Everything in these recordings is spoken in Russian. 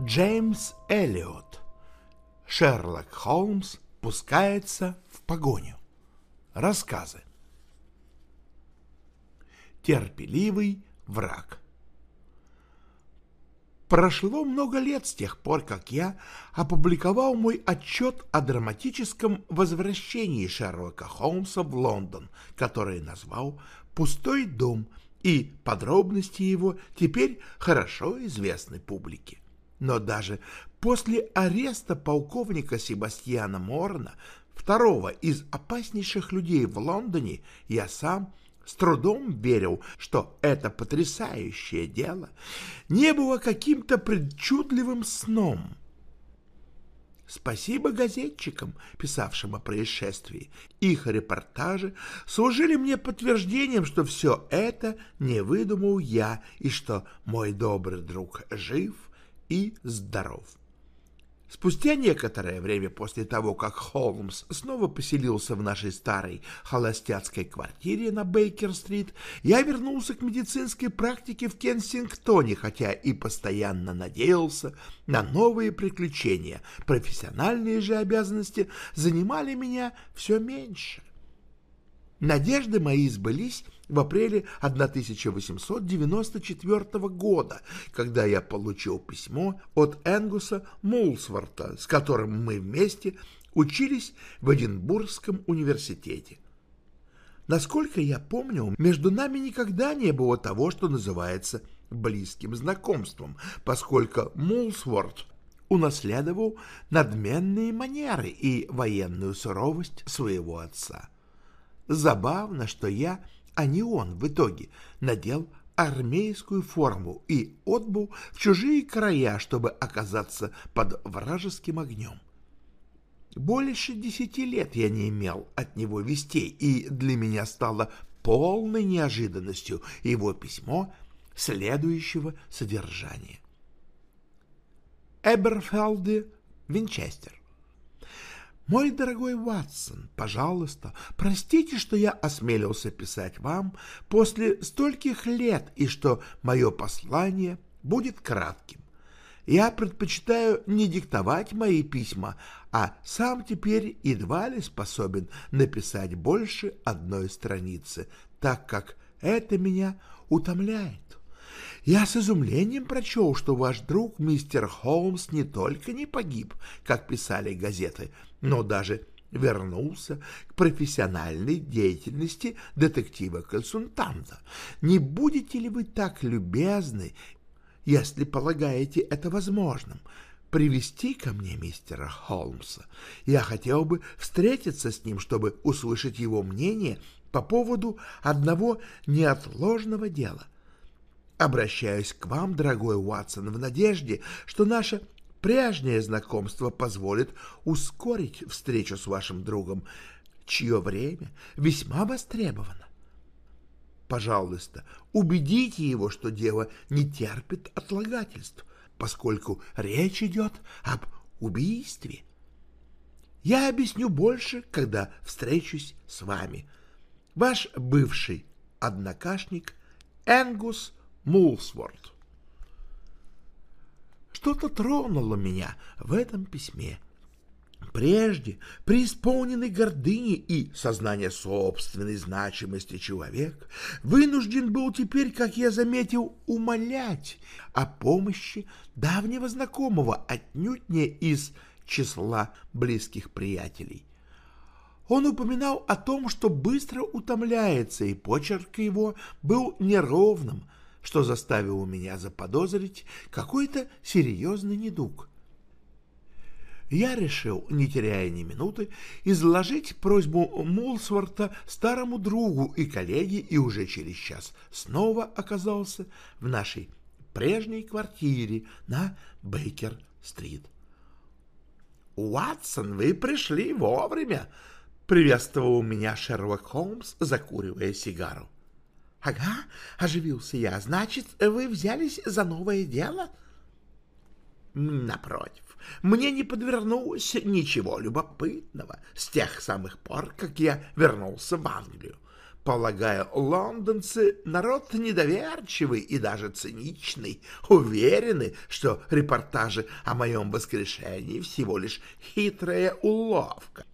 Джеймс Эллиот. Шерлок Холмс пускается в погоню. Рассказы. Терпеливый враг. Прошло много лет с тех пор, как я опубликовал мой отчет о драматическом возвращении Шерлока Холмса в Лондон, который назвал «Пустой дом», и подробности его теперь хорошо известны публике. Но даже после ареста полковника Себастьяна Морна, второго из опаснейших людей в Лондоне, я сам – с трудом верил, что это потрясающее дело не было каким-то причудливым сном. Спасибо газетчикам, писавшим о происшествии. Их репортажи служили мне подтверждением, что все это не выдумал я и что мой добрый друг жив и здоров. Спустя некоторое время после того, как Холмс снова поселился в нашей старой холостяцкой квартире на Бейкер-стрит, я вернулся к медицинской практике в Кенсингтоне, хотя и постоянно надеялся на новые приключения. Профессиональные же обязанности занимали меня все меньше. Надежды мои сбылись в апреле 1894 года, когда я получил письмо от Энгуса Мулсворта, с которым мы вместе учились в Эдинбургском университете. Насколько я помню, между нами никогда не было того, что называется близким знакомством, поскольку Мулсворт унаследовал надменные манеры и военную суровость своего отца. Забавно, что я, а не он в итоге, надел армейскую форму и отбыл в чужие края, чтобы оказаться под вражеским огнем. Больше десяти лет я не имел от него вестей, и для меня стало полной неожиданностью его письмо следующего содержания. Эберфелде, Винчестер. Мой дорогой Ватсон, пожалуйста, простите, что я осмелился писать вам после стольких лет и что мое послание будет кратким. Я предпочитаю не диктовать мои письма, а сам теперь едва ли способен написать больше одной страницы, так как это меня утомляет. Я с изумлением прочел, что ваш друг мистер Холмс не только не погиб, как писали газеты, но даже вернулся к профессиональной деятельности детектива-консультанта. Не будете ли вы так любезны, если полагаете это возможным, привести ко мне мистера Холмса? Я хотел бы встретиться с ним, чтобы услышать его мнение по поводу одного неотложного дела. Обращаюсь к вам, дорогой Уатсон, в надежде, что наше прежнее знакомство позволит ускорить встречу с вашим другом, чье время весьма востребовано. Пожалуйста, убедите его, что дело не терпит отлагательств, поскольку речь идет об убийстве. Я объясню больше, когда встречусь с вами. Ваш бывший однокашник Энгус Мулсворт. Что-то тронуло меня в этом письме. Прежде, преисполненный гордыни и сознания собственной значимости человек, вынужден был теперь, как я заметил, умолять о помощи давнего знакомого, отнюдь не из числа близких приятелей. Он упоминал о том, что быстро утомляется, и почерк его был неровным, что заставило меня заподозрить какой-то серьезный недуг. Я решил, не теряя ни минуты, изложить просьбу Мулсворта старому другу и коллеге и уже через час снова оказался в нашей прежней квартире на Бейкер-стрит. «Уатсон, вы пришли вовремя!» — приветствовал меня Шерлок Холмс, закуривая сигару. — Ага, — оживился я, — значит, вы взялись за новое дело? — Напротив, мне не подвернулось ничего любопытного с тех самых пор, как я вернулся в Англию. Полагаю, лондонцы — народ недоверчивый и даже циничный, уверены, что репортажи о моем воскрешении всего лишь хитрая уловка,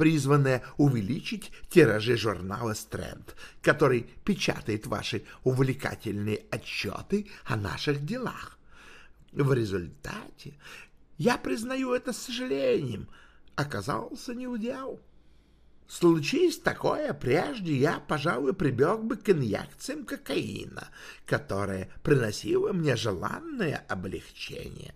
призванная увеличить тиражи журнала «Стрэнд», который печатает ваши увлекательные отчеты о наших делах. В результате, я признаю это с сожалением, оказался неудел. Случись такое прежде, я, пожалуй, прибег бы к инъекциям кокаина, которое приносило мне желанное облегчение.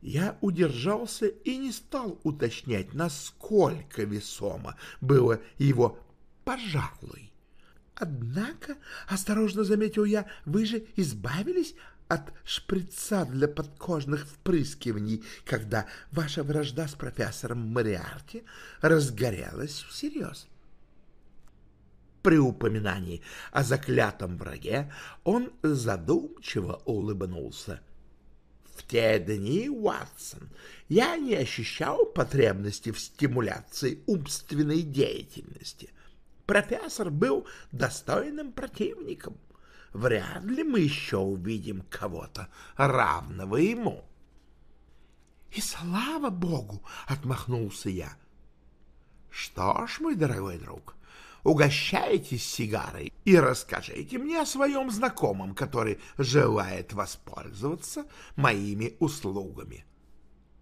Я удержался и не стал уточнять, насколько весомо было его «пожалуй». Однако, осторожно заметил я, вы же избавились от шприца для подкожных впрыскиваний, когда ваша вражда с профессором Мариарти разгорелась всерьез. При упоминании о заклятом враге он задумчиво улыбнулся. В те дни, Уатсон, я не ощущал потребности в стимуляции умственной деятельности. Профессор был достойным противником — вряд ли мы еще увидим кого-то равного ему. — И слава богу! — отмахнулся я. — Что ж, мой дорогой друг, угощайтесь сигарой и расскажите мне о своем знакомом, который желает воспользоваться моими услугами.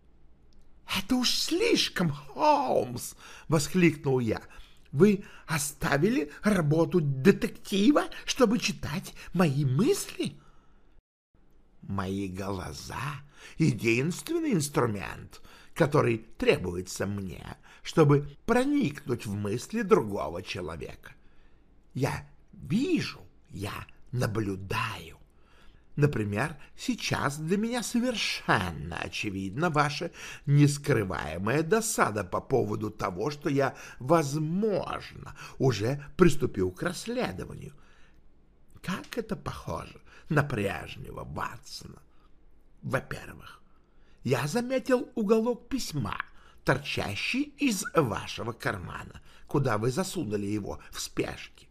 — Это уж слишком, Холмс! — воскликнул я. — вы оставили работу детектива, чтобы читать мои мысли? Мои глаза — единственный инструмент, который требуется мне, чтобы проникнуть в мысли другого человека. Я вижу, я наблюдаю. Например, сейчас для меня совершенно очевидна ваша нескрываемая досада по поводу того, что я, возможно, уже приступил к расследованию. Как это похоже на прежнего Ватсона? Во-первых, я заметил уголок письма, торчащий из вашего кармана, куда вы засунули его в спешке.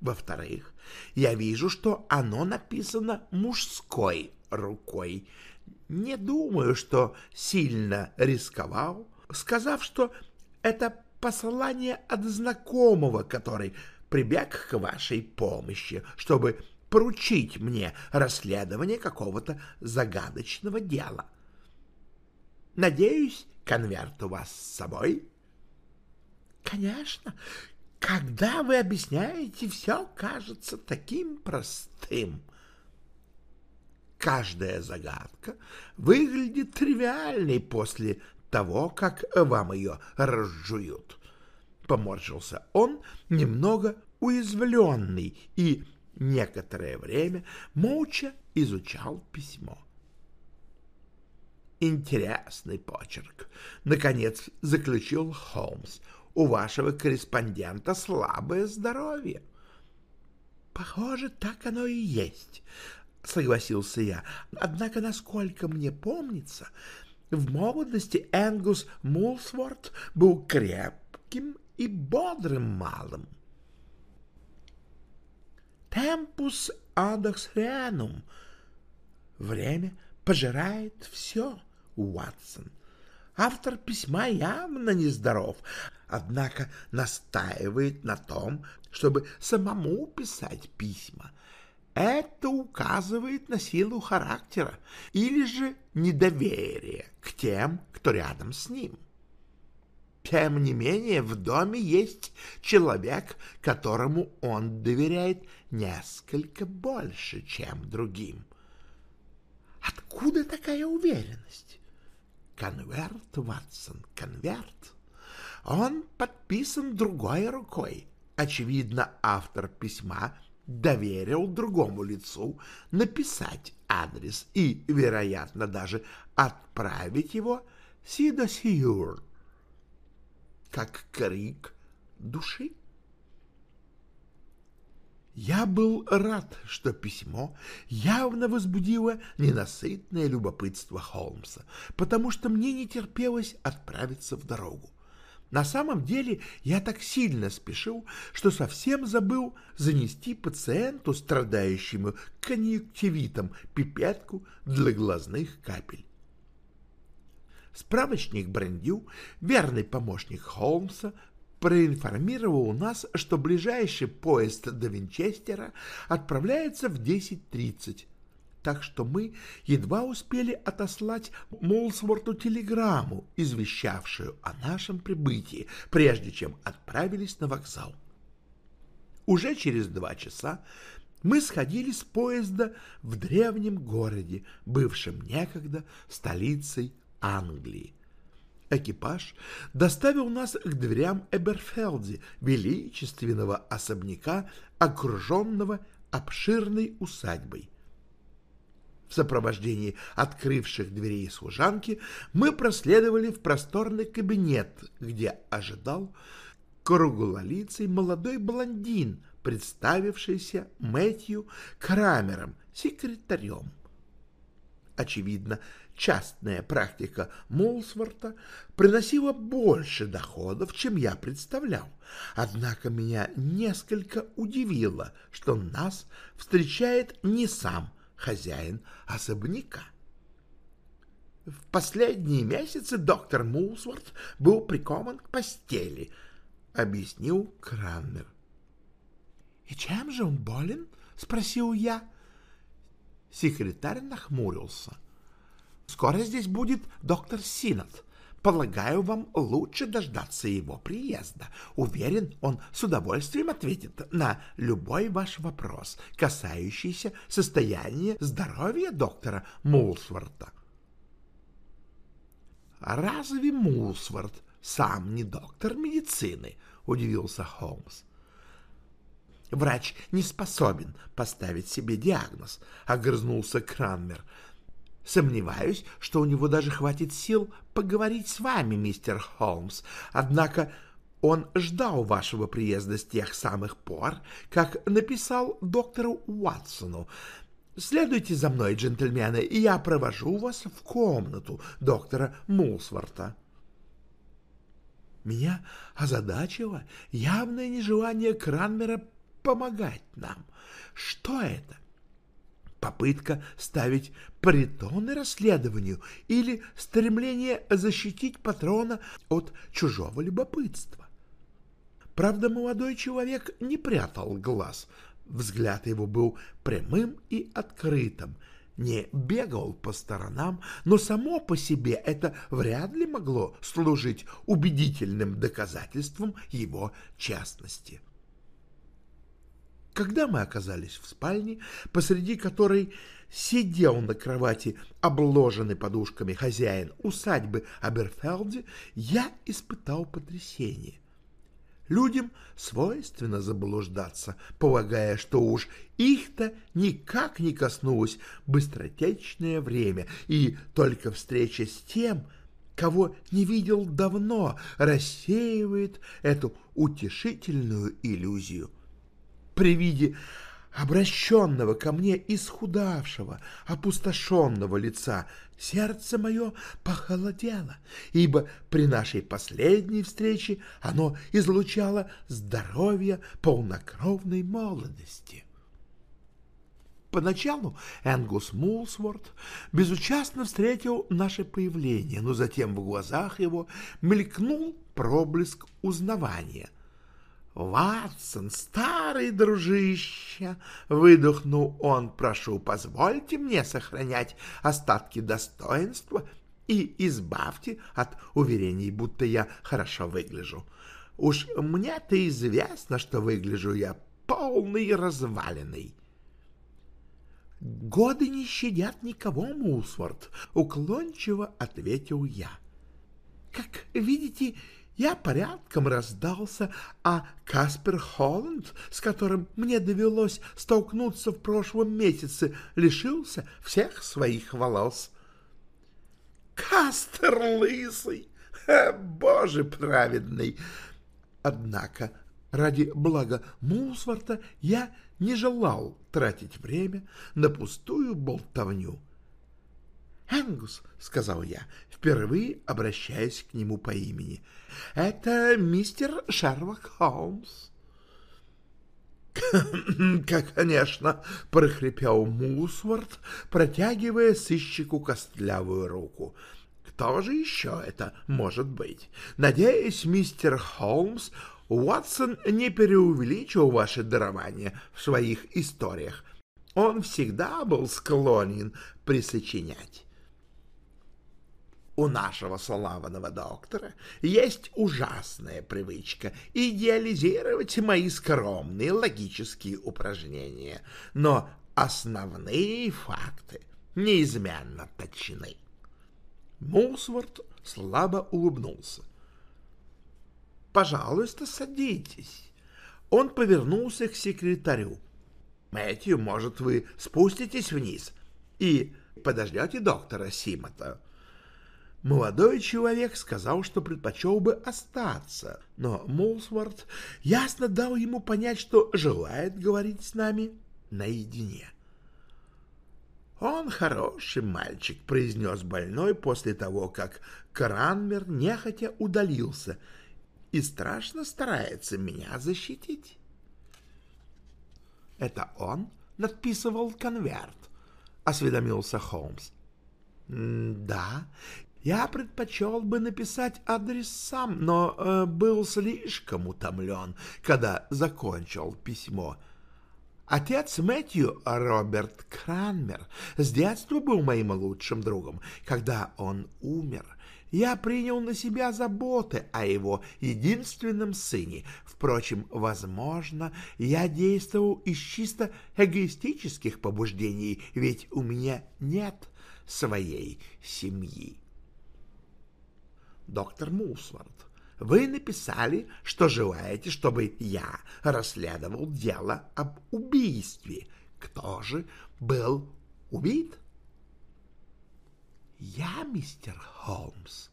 Во-вторых, я вижу, что оно написано мужской рукой. Не думаю, что сильно рисковал, сказав, что это послание от знакомого, который прибег к вашей помощи, чтобы поручить мне расследование какого-то загадочного дела. Надеюсь, конверт у вас с собой? — Конечно, когда вы объясняете, все кажется таким простым. Каждая загадка выглядит тривиальной после того, как вам ее разжуют. Поморщился он, немного уязвленный, и некоторое время молча изучал письмо. Интересный почерк, наконец заключил Холмс у вашего корреспондента слабое здоровье. — Похоже, так оно и есть, — согласился я. Однако, насколько мне помнится, в молодости Энгус Мулсворт был крепким и бодрым малым. Темпус адокс ренум. Время пожирает все, Уатсон. Автор письма явно нездоров, однако настаивает на том, чтобы самому писать письма. Это указывает на силу характера или же недоверие к тем, кто рядом с ним. Тем не менее, в доме есть человек, которому он доверяет несколько больше, чем другим. Откуда такая уверенность? Конверт, Ватсон, конверт. Он подписан другой рукой. Очевидно, автор письма доверил другому лицу написать адрес и, вероятно, даже отправить его сидосиюр, как крик души. Я был рад, что письмо явно возбудило ненасытное любопытство Холмса, потому что мне не терпелось отправиться в дорогу. На самом деле я так сильно спешил, что совсем забыл занести пациенту, страдающему конъюнктивитом, пипетку для глазных капель. Справочник Брендю, верный помощник Холмса, проинформировал нас, что ближайший поезд до Винчестера отправляется в 10.30 так что мы едва успели отослать Молсворту телеграмму, извещавшую о нашем прибытии, прежде чем отправились на вокзал. Уже через два часа мы сходили с поезда в древнем городе, бывшем некогда столицей Англии. Экипаж доставил нас к дверям Эберфелди, величественного особняка, окруженного обширной усадьбой. В сопровождении открывших дверей служанки мы проследовали в просторный кабинет, где ожидал круглолицый молодой блондин, представившийся Мэтью Крамером, секретарем. Очевидно, частная практика Молсворта приносила больше доходов, чем я представлял. Однако меня несколько удивило, что нас встречает не сам хозяин особняка. В последние месяцы доктор Мулсворт был прикован к постели, объяснил Кранмер. — И чем же он болен? — спросил я. Секретарь нахмурился. — Скоро здесь будет доктор Синат. Полагаю, вам лучше дождаться его приезда. Уверен, он с удовольствием ответит на любой ваш вопрос, касающийся состояния здоровья доктора Мулсворта. «Разве Мулсворт сам не доктор медицины?» — удивился Холмс. «Врач не способен поставить себе диагноз», — огрызнулся Кранмер. Сомневаюсь, что у него даже хватит сил поговорить с вами, мистер Холмс. Однако он ждал вашего приезда с тех самых пор, как написал доктору Уатсону. Следуйте за мной, джентльмены, и я провожу вас в комнату доктора Мулсворта. Меня озадачило явное нежелание Кранмера помогать нам. Что это? Попытка ставить притоны расследованию или стремление защитить патрона от чужого любопытства. Правда, молодой человек не прятал глаз, взгляд его был прямым и открытым, не бегал по сторонам, но само по себе это вряд ли могло служить убедительным доказательством его частности. Когда мы оказались в спальне, посреди которой сидел на кровати обложенный подушками хозяин усадьбы Аберфелде, я испытал потрясение. Людям свойственно заблуждаться, полагая, что уж их-то никак не коснулось быстротечное время, и только встреча с тем, кого не видел давно, рассеивает эту утешительную иллюзию при виде обращенного ко мне исхудавшего, опустошенного лица, сердце мое похолодело, ибо при нашей последней встрече оно излучало здоровье полнокровной молодости. Поначалу Энгус Мулсворт безучастно встретил наше появление, но затем в глазах его мелькнул проблеск узнавания — «Ватсон, старый дружище!» — выдохнул он. «Прошу, позвольте мне сохранять остатки достоинства и избавьте от уверений, будто я хорошо выгляжу. Уж мне-то известно, что выгляжу я полный разваленный». «Годы не щадят никого, Мусфорд», — уклончиво ответил я. «Как видите, я порядком раздался, а Каспер Холланд, с которым мне довелось столкнуться в прошлом месяце, лишился всех своих волос. Кастер лысый! Ха, боже праведный! Однако ради блага Мулсворта я не желал тратить время на пустую болтовню. Энгус, — сказал я, впервые обращаясь к нему по имени, — это мистер Шерлок Холмс. «Как, конечно!» — прохрипел Мусворт, протягивая сыщику костлявую руку. «Кто же еще это может быть? Надеюсь, мистер Холмс, Уотсон не преувеличил ваше дарование в своих историях. Он всегда был склонен присочинять. У нашего славного доктора есть ужасная привычка идеализировать мои скромные логические упражнения, но основные факты неизменно точны. Мусворт слабо улыбнулся. «Пожалуйста, садитесь». Он повернулся к секретарю. «Мэтью, может, вы спуститесь вниз и подождете доктора Симота?» Молодой человек сказал, что предпочел бы остаться, но Молсворт ясно дал ему понять, что желает говорить с нами наедине. «Он хороший мальчик», — произнес больной после того, как Кранмер нехотя удалился и страшно старается меня защитить. «Это он надписывал конверт?» — осведомился Холмс. «Да, я предпочел бы написать адрес сам, но э, был слишком утомлен, когда закончил письмо. Отец Мэтью, Роберт Кранмер, с детства был моим лучшим другом. Когда он умер, я принял на себя заботы о его единственном сыне. Впрочем, возможно, я действовал из чисто эгоистических побуждений, ведь у меня нет своей семьи доктор Мусворт, вы написали, что желаете, чтобы я расследовал дело об убийстве. Кто же был убит? Я, мистер Холмс.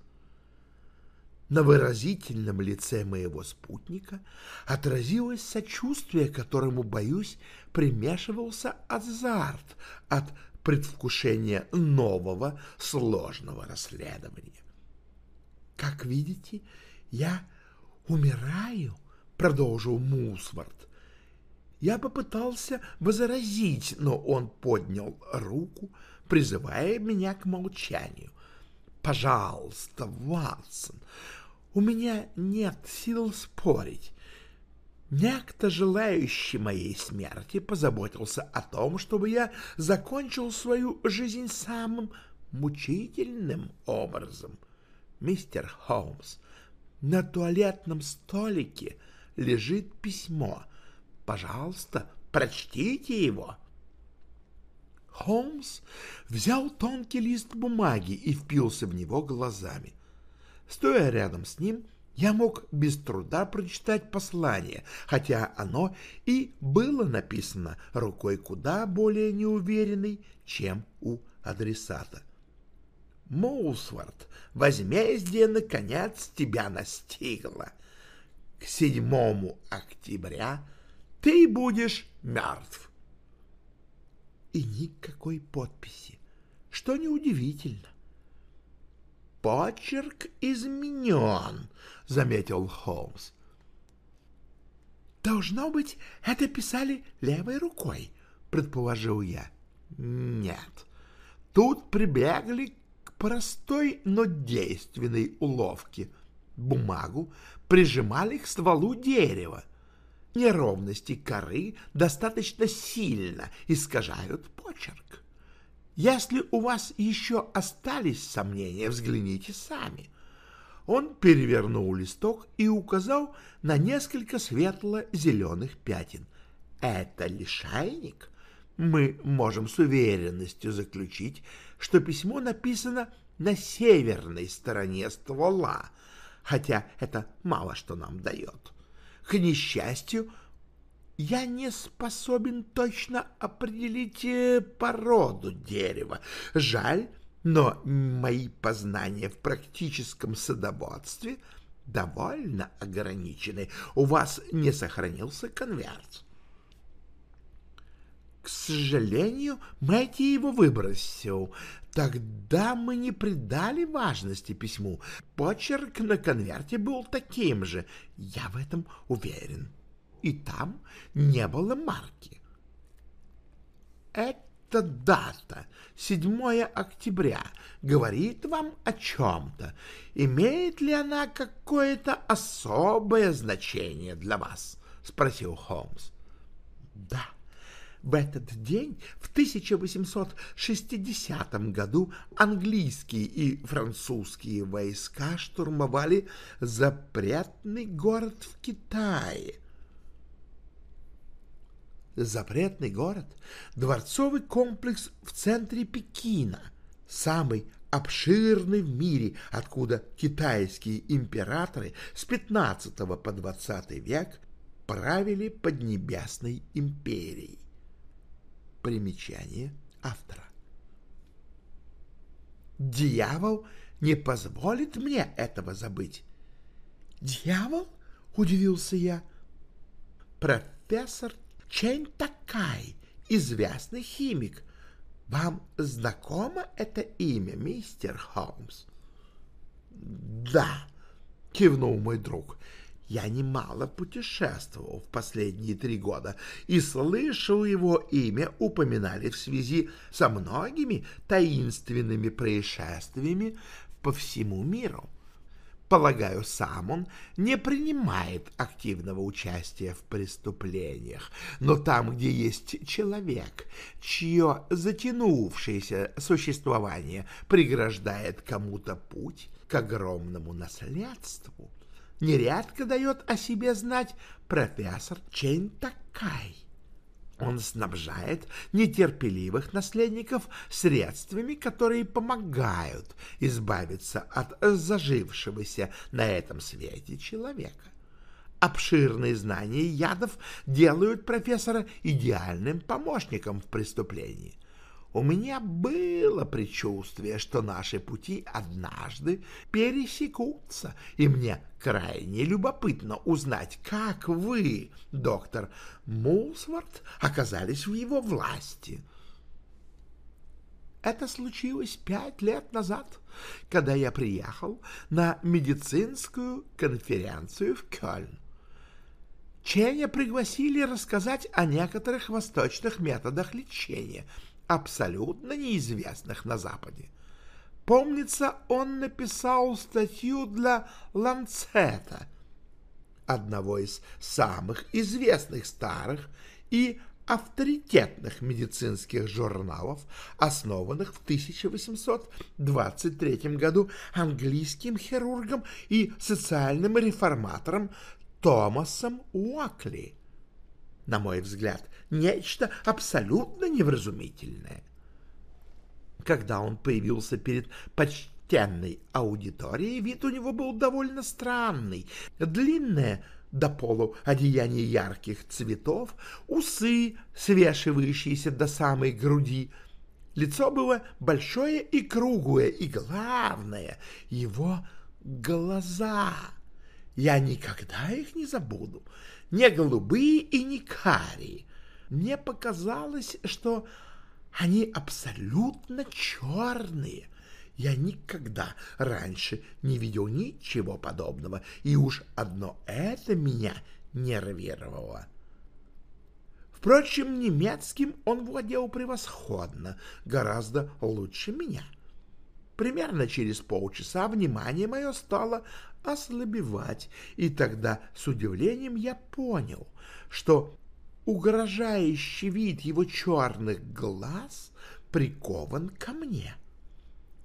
На выразительном лице моего спутника отразилось сочувствие, которому, боюсь, примешивался азарт от предвкушения нового сложного расследования. «Как видите, я умираю», — продолжил Мусворт. Я попытался возразить, но он поднял руку, призывая меня к молчанию. «Пожалуйста, Ватсон, у меня нет сил спорить. Некто, желающий моей смерти, позаботился о том, чтобы я закончил свою жизнь самым мучительным образом — мистер Холмс, на туалетном столике лежит письмо. Пожалуйста, прочтите его. Холмс взял тонкий лист бумаги и впился в него глазами. Стоя рядом с ним, я мог без труда прочитать послание, хотя оно и было написано рукой куда более неуверенной, чем у адресата. Моусворт, возмездие, наконец, тебя настигло. К седьмому октября ты будешь мертв. И никакой подписи, что неудивительно. «Почерк изменен», — заметил Холмс. «Должно быть, это писали левой рукой», — предположил я. «Нет, тут прибегли простой, но действенной уловки. Бумагу прижимали к стволу дерева. Неровности коры достаточно сильно искажают почерк. Если у вас еще остались сомнения, взгляните сами. Он перевернул листок и указал на несколько светло-зеленых пятен. Это лишайник? мы можем с уверенностью заключить, что письмо написано на северной стороне ствола, хотя это мало что нам дает. К несчастью, я не способен точно определить э, породу дерева. Жаль, но мои познания в практическом садоводстве довольно ограничены. У вас не сохранился конверт. К сожалению, Мэтти его выбросил. Тогда мы не придали важности письму. Почерк на конверте был таким же, я в этом уверен. И там не было марки. Эта дата, 7 октября, говорит вам о чем-то. Имеет ли она какое-то особое значение для вас? — спросил Холмс. — Да. В этот день, в 1860 году, английские и французские войска штурмовали запретный город в Китае. Запретный город — дворцовый комплекс в центре Пекина, самый обширный в мире, откуда китайские императоры с 15 по 20 век правили Поднебесной империей. Примечание автора. Дьявол не позволит мне этого забыть. Дьявол? Удивился я. Профессор Чейн Такай, известный химик. Вам знакомо это имя, мистер Холмс? Да, кивнул мой друг. Я немало путешествовал в последние три года и слышал его имя упоминали в связи со многими таинственными происшествиями по всему миру. Полагаю, сам он не принимает активного участия в преступлениях, но там, где есть человек, чье затянувшееся существование преграждает кому-то путь к огромному наследству, нередко дает о себе знать профессор Чейн Такай. Он снабжает нетерпеливых наследников средствами, которые помогают избавиться от зажившегося на этом свете человека. Обширные знания ядов делают профессора идеальным помощником в преступлении. У меня было предчувствие, что наши пути однажды пересекутся, и мне крайне любопытно узнать, как вы, доктор Мулсворт, оказались в его власти. Это случилось пять лет назад, когда я приехал на медицинскую конференцию в Кёльн. Ченя пригласили рассказать о некоторых восточных методах лечения — абсолютно неизвестных на Западе. Помнится, он написал статью для «Ланцета», одного из самых известных старых и авторитетных медицинских журналов, основанных в 1823 году английским хирургом и социальным реформатором Томасом Уокли на мой взгляд, нечто абсолютно невразумительное. Когда он появился перед почтенной аудиторией, вид у него был довольно странный. Длинное до полу одеяние ярких цветов, усы, свешивающиеся до самой груди. Лицо было большое и круглое, и главное — его глаза. Я никогда их не забуду не голубые и не карие. Мне показалось, что они абсолютно черные. Я никогда раньше не видел ничего подобного, и уж одно это меня нервировало. Впрочем, немецким он владел превосходно, гораздо лучше меня. Примерно через полчаса внимание мое стало ослабевать, и тогда с удивлением я понял, что угрожающий вид его черных глаз прикован ко мне.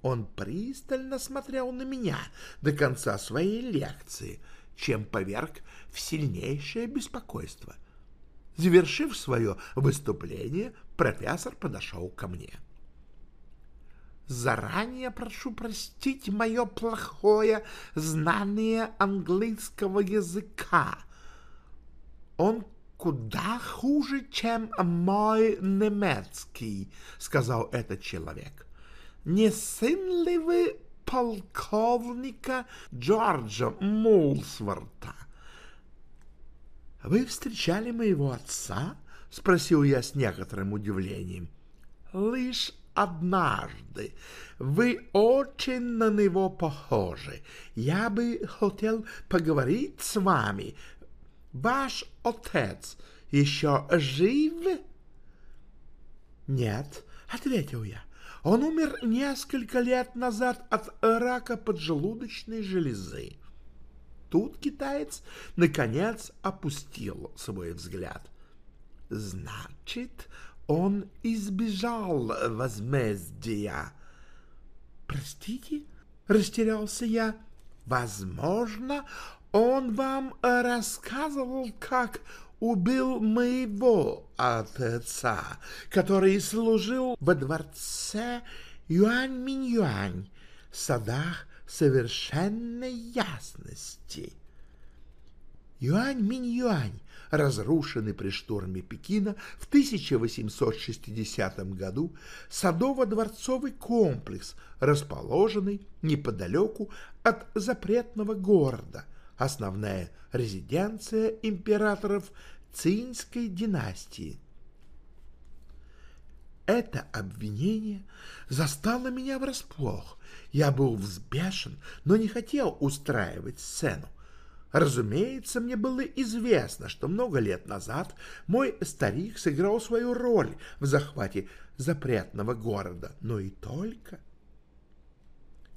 Он пристально смотрел на меня до конца своей лекции, чем поверг в сильнейшее беспокойство. Завершив свое выступление, профессор подошел ко мне. — Заранее прошу простить мое плохое знание английского языка. Он куда хуже, чем мой немецкий, — сказал этот человек. Не сын ли вы полковника Джорджа Мулсворта? Вы встречали моего отца? —— спросил я с некоторым удивлением. «Лишь однажды. Вы очень на него похожи. Я бы хотел поговорить с вами. Ваш отец еще жив?» «Нет», — ответил я. «Он умер несколько лет назад от рака поджелудочной железы». Тут китаец, наконец, опустил свой взгляд. «Значит, он избежал возмездия». «Простите?» — растерялся я. «Возможно, он вам рассказывал, как убил моего отца, который служил во дворце Юань-Минь-Юань, в садах совершенной ясности. Юань-Минь-Юань, разрушенный при штурме Пекина в 1860 году, садово-дворцовый комплекс, расположенный неподалеку от запретного города, основная резиденция императоров Цинской династии. Это обвинение застало меня врасплох. Я был взбешен, но не хотел устраивать сцену. Разумеется, мне было известно, что много лет назад мой старик сыграл свою роль в захвате запретного города, но и только.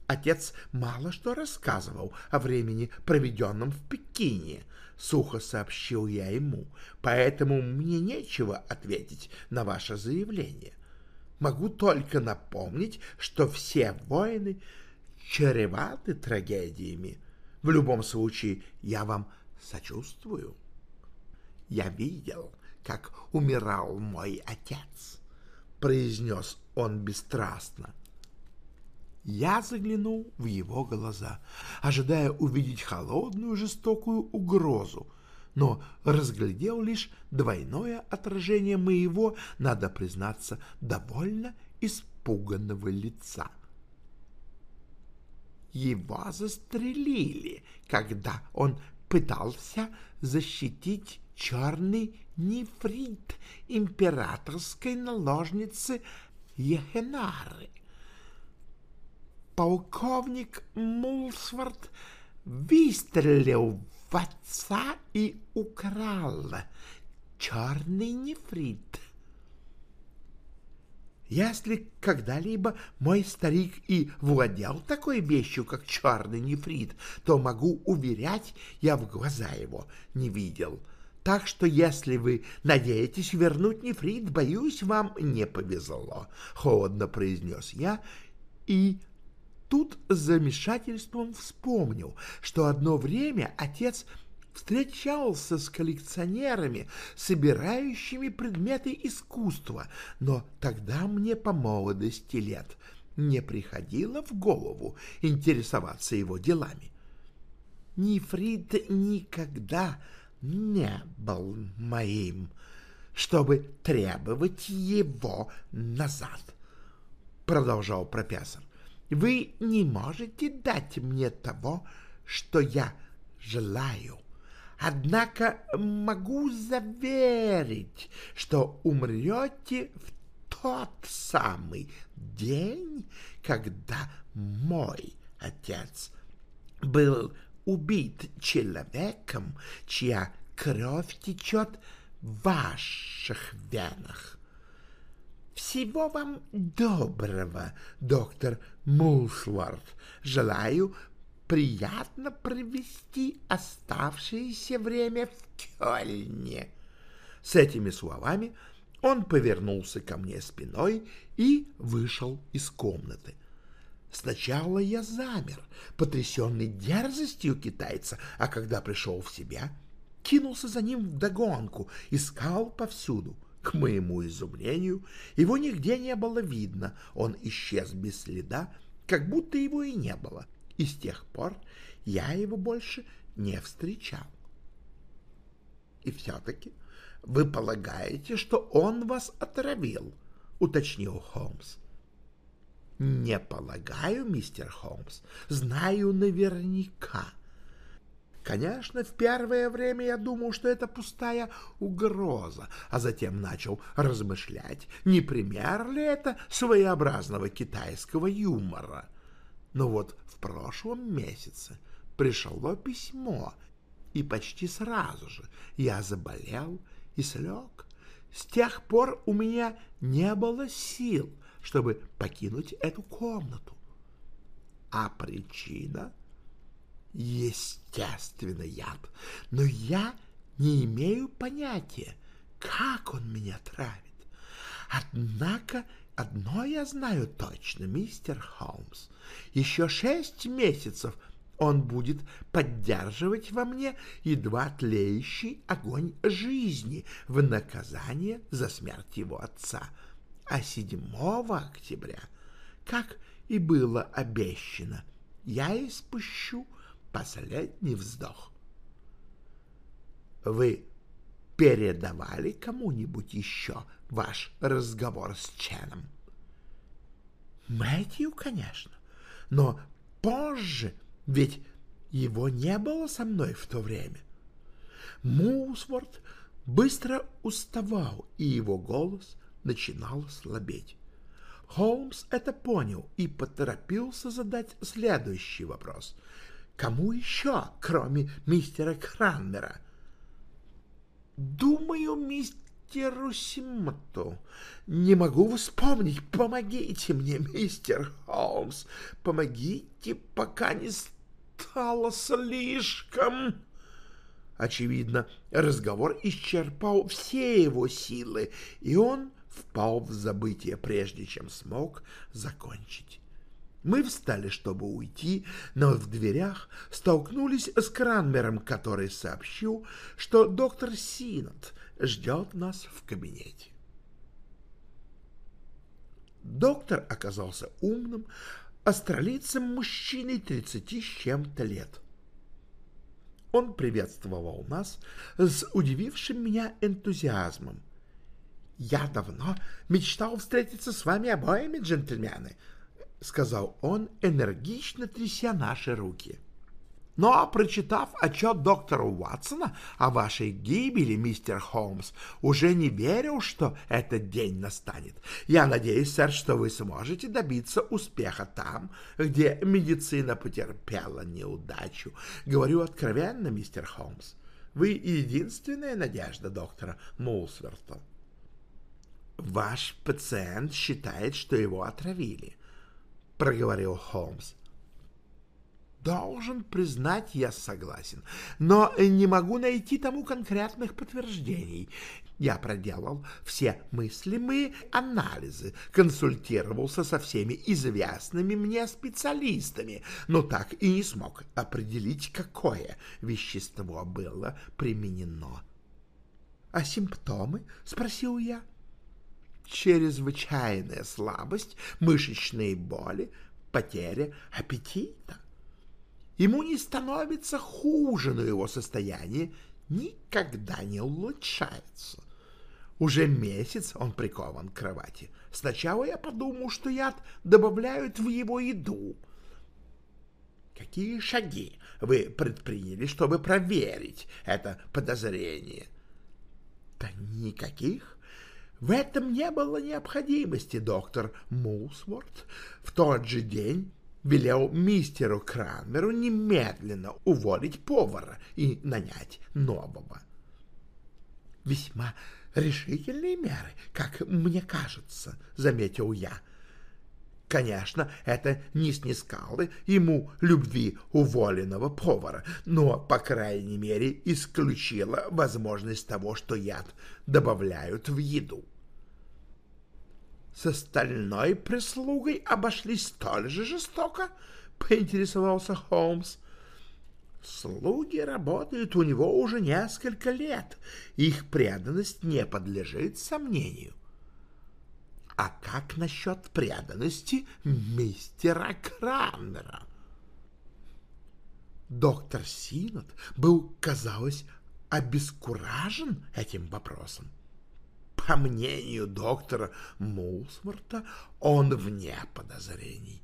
Отец мало что рассказывал о времени, проведенном в Пекине, сухо сообщил я ему, поэтому мне нечего ответить на ваше заявление. Могу только напомнить, что все войны чреваты трагедиями. В любом случае, я вам сочувствую. Я видел, как умирал мой отец, произнес он бесстрастно. Я заглянул в его глаза, ожидая увидеть холодную жестокую угрозу, но разглядел лишь двойное отражение моего, надо признаться, довольно испуганного лица. Его застрелили, когда он пытался защитить черный нефрит императорской наложницы Ехенары. Полковник Мулсворт выстрелил в отца и украл черный нефрит. Если когда-либо мой старик и владел такой вещью, как черный нефрит, то могу уверять, я в глаза его не видел. Так что если вы надеетесь вернуть нефрит, боюсь, вам не повезло, — холодно произнес я и замешательством вспомнил, что одно время отец встречался с коллекционерами, собирающими предметы искусства, но тогда мне по молодости лет не приходило в голову интересоваться его делами. Нефрит никогда не был моим, чтобы требовать его назад, продолжал профессор. Вы не можете дать мне того, что я желаю. Однако могу заверить, что умрете в тот самый день, когда мой отец был убит человеком, чья кровь течет в ваших венах. Всего вам доброго, доктор Мулсворт. Желаю приятно провести оставшееся время в Кёльне. С этими словами он повернулся ко мне спиной и вышел из комнаты. Сначала я замер, потрясенный дерзостью китайца, а когда пришел в себя, кинулся за ним вдогонку, искал повсюду. К моему изумлению, его нигде не было видно, он исчез без следа, как будто его и не было — и с тех пор я его больше не встречал. И все-таки вы полагаете, что он вас отравил, уточнил Холмс. Не полагаю, мистер Холмс, знаю наверняка. Конечно, в первое время я думал, что это пустая угроза, а затем начал размышлять, не пример ли это своеобразного китайского юмора. Но вот в прошлом месяце пришло письмо, и почти сразу же я заболел и слег. С тех пор у меня не было сил, чтобы покинуть эту комнату. А причина Естественно, яд. Но я не имею понятия, как он меня травит. Однако одно я знаю точно, мистер Холмс. Еще шесть месяцев он будет поддерживать во мне едва тлеющий огонь жизни в наказание за смерть его отца. А 7 октября, как и было обещано, я испущу последний вздох. Вы передавали кому-нибудь еще ваш разговор с Ченом? Мэтью, конечно, но позже, ведь его не было со мной в то время. Мусворд быстро уставал, и его голос начинал слабеть. Холмс это понял и поторопился задать следующий вопрос — Кому еще, кроме мистера Кранмера? Думаю, мистеру Симмоту. Не могу вспомнить. Помогите мне, мистер Холмс. Помогите, пока не стало слишком... Очевидно, разговор исчерпал все его силы, и он впал в забытие, прежде чем смог закончить. Мы встали, чтобы уйти, но в дверях столкнулись с Кранмером, который сообщил, что доктор Синат ждет нас в кабинете. Доктор оказался умным, астролицем мужчиной тридцати с чем-то лет. Он приветствовал нас с удивившим меня энтузиазмом. «Я давно мечтал встретиться с вами обоими, джентльмены», — сказал он, энергично тряся наши руки. Но, прочитав отчет доктора Уатсона о вашей гибели, мистер Холмс, уже не верил, что этот день настанет. Я надеюсь, сэр, что вы сможете добиться успеха там, где медицина потерпела неудачу. Говорю откровенно, мистер Холмс. Вы единственная надежда доктора Мулсверта. Ваш пациент считает, что его отравили проговорил Холмс. Должен признать, я согласен, но не могу найти тому конкретных подтверждений. Я проделал все мыслимые анализы, консультировался со всеми известными мне специалистами, но так и не смог определить, какое вещество было применено. — А симптомы? — спросил я. — чрезвычайная слабость, мышечные боли, потеря аппетита. Ему не становится хуже, но его состояние никогда не улучшается. Уже месяц он прикован к кровати. Сначала я подумал, что яд добавляют в его еду. Какие шаги вы предприняли, чтобы проверить это подозрение? Да никаких. В этом не было необходимости. Доктор Мулсворт в тот же день велел мистеру Кранмеру немедленно уволить повара и нанять нового. «Весьма решительные меры, как мне кажется», — заметил я. Конечно, это не снискало ему любви уволенного повара, но, по крайней мере, исключило возможность того, что яд добавляют в еду. С остальной прислугой обошлись столь же жестоко, поинтересовался Холмс. Слуги работают у него уже несколько лет, их преданность не подлежит сомнению. А как насчет преданности мистера Кранмера? Доктор Синод был, казалось, обескуражен этим вопросом. По мнению доктора Мулсворта, он вне подозрений.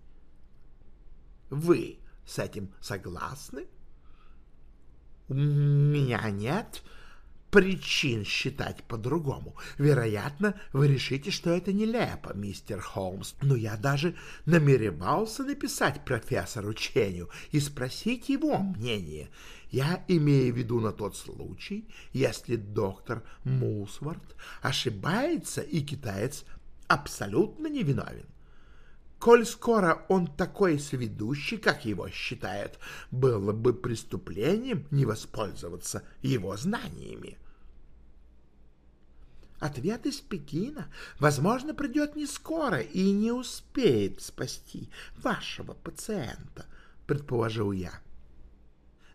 Вы с этим согласны? У меня нет причин считать по-другому. Вероятно, вы решите, что это нелепо, мистер Холмс, но я даже намеревался написать профессору Ченю и спросить его мнение. Я имею в виду на тот случай, если доктор Мулсворт ошибается и китаец абсолютно невиновен. Коль скоро он такой сведущий, как его считают, было бы преступлением не воспользоваться его знаниями. Ответ из Пекина, возможно, придет не скоро и не успеет спасти вашего пациента, предположил я.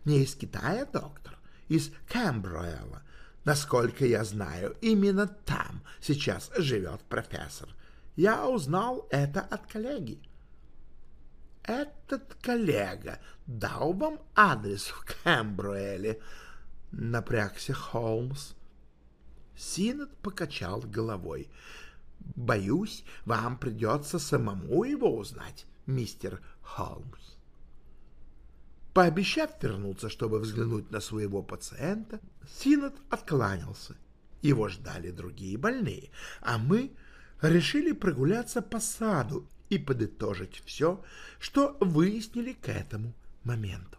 Не из Китая, доктор, из Кэмброэла. Насколько я знаю, именно там сейчас живет профессор. Я узнал это от коллеги. Этот коллега дал вам адрес в Кэмбруэле? Напрягся Холмс. Синет покачал головой. «Боюсь, вам придется самому его узнать, мистер Холмс». Пообещав вернуться, чтобы взглянуть на своего пациента, Синет откланялся. Его ждали другие больные, а мы решили прогуляться по саду и подытожить все, что выяснили к этому моменту.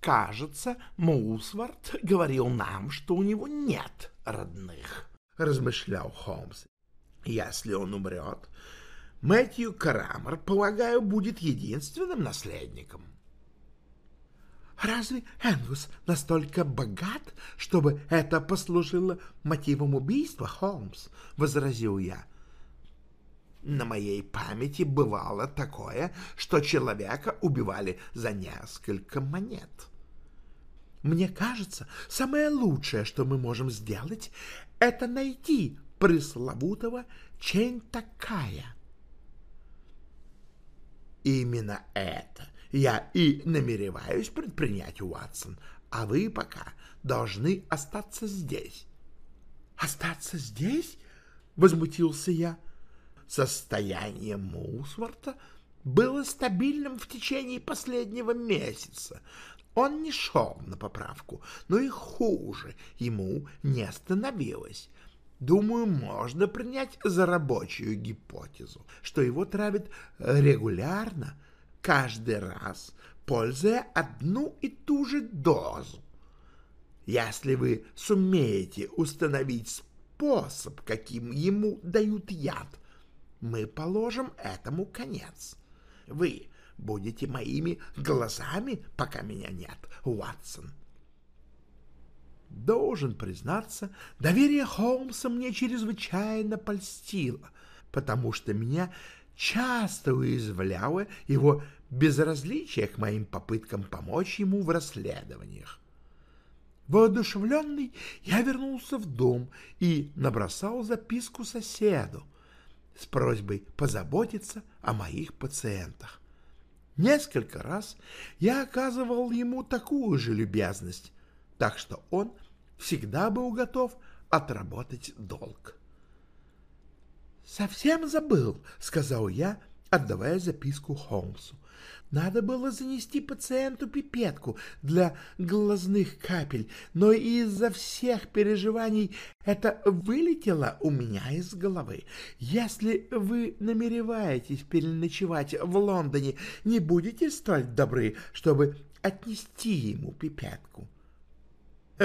Кажется, Мулсворт говорил нам, что у него нет родных, — размышлял Холмс. Если он умрет, Мэтью Карамер, полагаю, будет единственным наследником. Разве Энгус настолько богат, чтобы это послужило мотивом убийства, Холмс? — возразил я. На моей памяти бывало такое, что человека убивали за несколько монет. — мне кажется, самое лучшее, что мы можем сделать, это найти пресловутого Чень Такая. Именно это я и намереваюсь предпринять, Уатсон, а вы пока должны остаться здесь. Остаться здесь? Возмутился я. Состояние Мусворта было стабильным в течение последнего месяца, он не шел на поправку, но и хуже ему не становилось. Думаю, можно принять за рабочую гипотезу, что его травят регулярно, каждый раз, пользуя одну и ту же дозу. Если вы сумеете установить способ, каким ему дают яд, мы положим этому конец. Вы будете моими глазами, пока меня нет, Уатсон. Должен признаться, доверие Холмса мне чрезвычайно польстило, потому что меня часто уязвляло его безразличие к моим попыткам помочь ему в расследованиях. Воодушевленный, я вернулся в дом и набросал записку соседу с просьбой позаботиться о моих пациентах. Несколько раз я оказывал ему такую же любезность, так что он всегда был готов отработать долг. «Совсем забыл», — сказал я, отдавая записку Холмсу. Надо было занести пациенту пипетку для глазных капель, но из-за всех переживаний это вылетело у меня из головы. Если вы намереваетесь переночевать в Лондоне, не будете столь добры, чтобы отнести ему пипетку.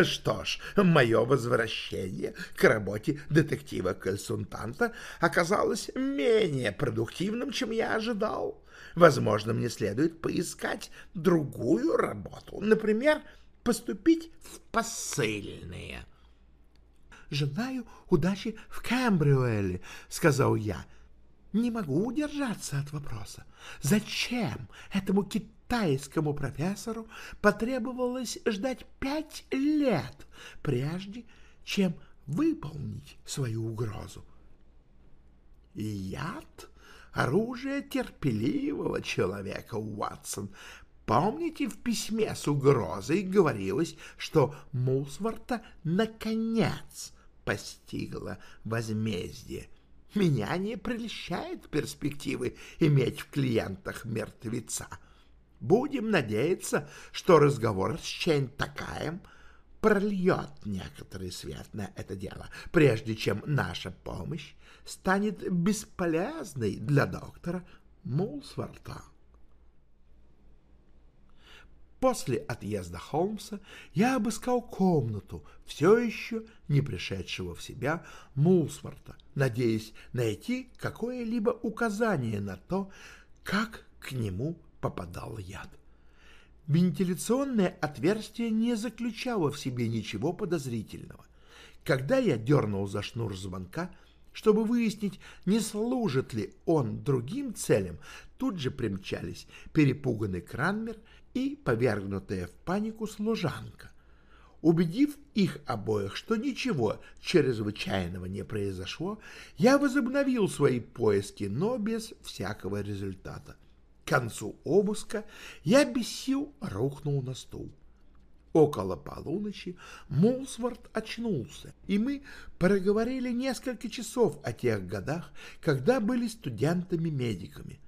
Что ж, мое возвращение к работе детектива-консультанта оказалось менее продуктивным, чем я ожидал. Возможно, мне следует поискать другую работу, например, поступить в посыльные. «Желаю удачи в Кэмбриуэле», — сказал я. «Не могу удержаться от вопроса. Зачем этому китайцу тайскому профессору потребовалось ждать пять лет, прежде чем выполнить свою угрозу. Яд — оружие терпеливого человека, Уатсон. Помните, в письме с угрозой говорилось, что Мусворта наконец постигла возмездие. Меня не прельщает перспективы иметь в клиентах мертвеца — Будем надеяться, что разговор с Чейн Такаем прольет некоторый свет на это дело, прежде чем наша помощь станет бесполезной для доктора Мулсворта. После отъезда Холмса я обыскал комнату все еще не пришедшего в себя Мулсворта, надеясь найти какое-либо указание на то, как к нему попадал яд. Вентиляционное отверстие не заключало в себе ничего подозрительного. Когда я дернул за шнур звонка, чтобы выяснить, не служит ли он другим целям, тут же примчались перепуганный Кранмер и повергнутая в панику служанка. Убедив их обоих, что ничего чрезвычайного не произошло, я возобновил свои поиски, но без всякого результата. К концу обыска я без сил рухнул на стул. Около полуночи Мулсворт очнулся, и мы проговорили несколько часов о тех годах, когда были студентами-медиками.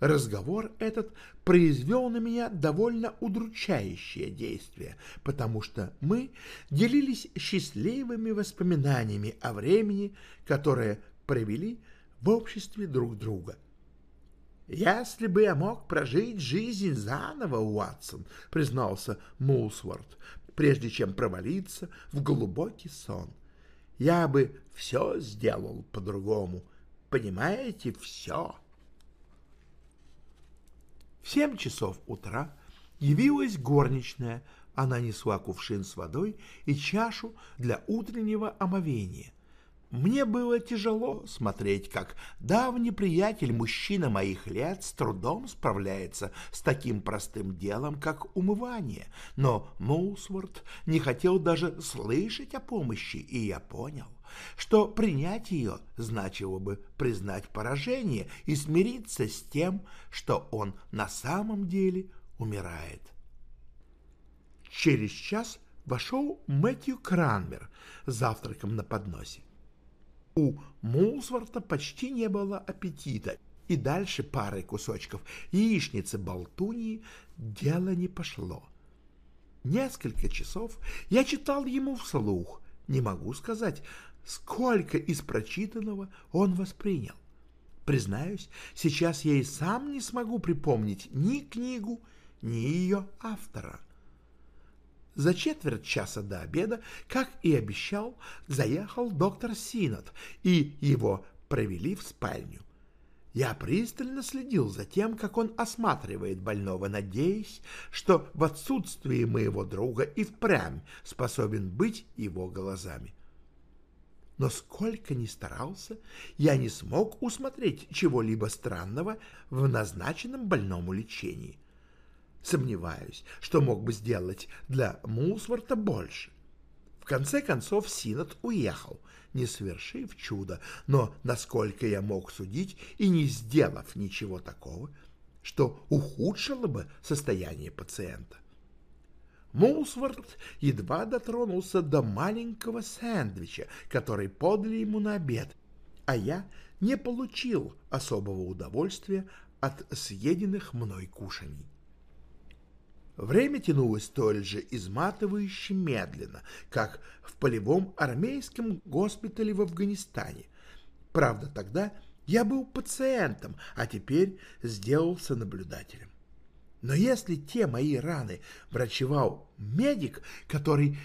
Разговор этот произвел на меня довольно удручающее действие, потому что мы делились счастливыми воспоминаниями о времени, которое провели в обществе друг друга. «Если бы я мог прожить жизнь заново, Уатсон», — признался Мулсворт, прежде чем провалиться в глубокий сон, — «я бы все сделал по-другому. Понимаете, все». В семь часов утра явилась горничная. Она несла кувшин с водой и чашу для утреннего омовения. Мне было тяжело смотреть, как давний приятель, мужчина моих лет, с трудом справляется с таким простым делом, как умывание. Но Мулсворт не хотел даже слышать о помощи, и я понял, что принять ее значило бы признать поражение и смириться с тем, что он на самом деле умирает. Через час вошел Мэтью Кранмер с завтраком на подносе. У Мулсворта почти не было аппетита, и дальше парой кусочков яичницы-болтуньи дело не пошло. Несколько часов я читал ему вслух, не могу сказать, сколько из прочитанного он воспринял. Признаюсь, сейчас я и сам не смогу припомнить ни книгу, ни ее автора. За четверть часа до обеда, как и обещал, заехал доктор Синод, и его провели в спальню. Я пристально следил за тем, как он осматривает больного, надеясь, что в отсутствии моего друга и впрямь способен быть его глазами но сколько ни старался, я не смог усмотреть чего-либо странного в назначенном больному лечении. Сомневаюсь, что мог бы сделать для Мулсворта больше. В конце концов Синод уехал, не совершив чудо, но, насколько я мог судить, и не сделав ничего такого, что ухудшило бы состояние пациента. Мулсворт едва дотронулся до маленького сэндвича, который подали ему на обед, а я не получил особого удовольствия от съеденных мной кушаний. Время тянулось столь же изматывающе медленно, как в полевом армейском госпитале в Афганистане. Правда, тогда я был пациентом, а теперь сделался наблюдателем. Но если те мои раны врачевал медик, который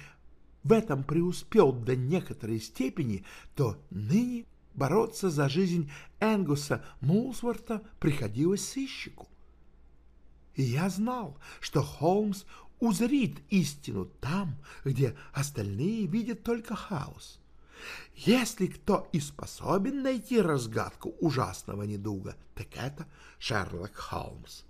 в этом преуспел до некоторой степени, то ныне бороться за жизнь Энгуса Мулсворта приходилось сыщику. И я знал, что Холмс узрит истину там, где остальные видят только хаос. Если кто и способен найти разгадку ужасного недуга, так это Шерлок Холмс.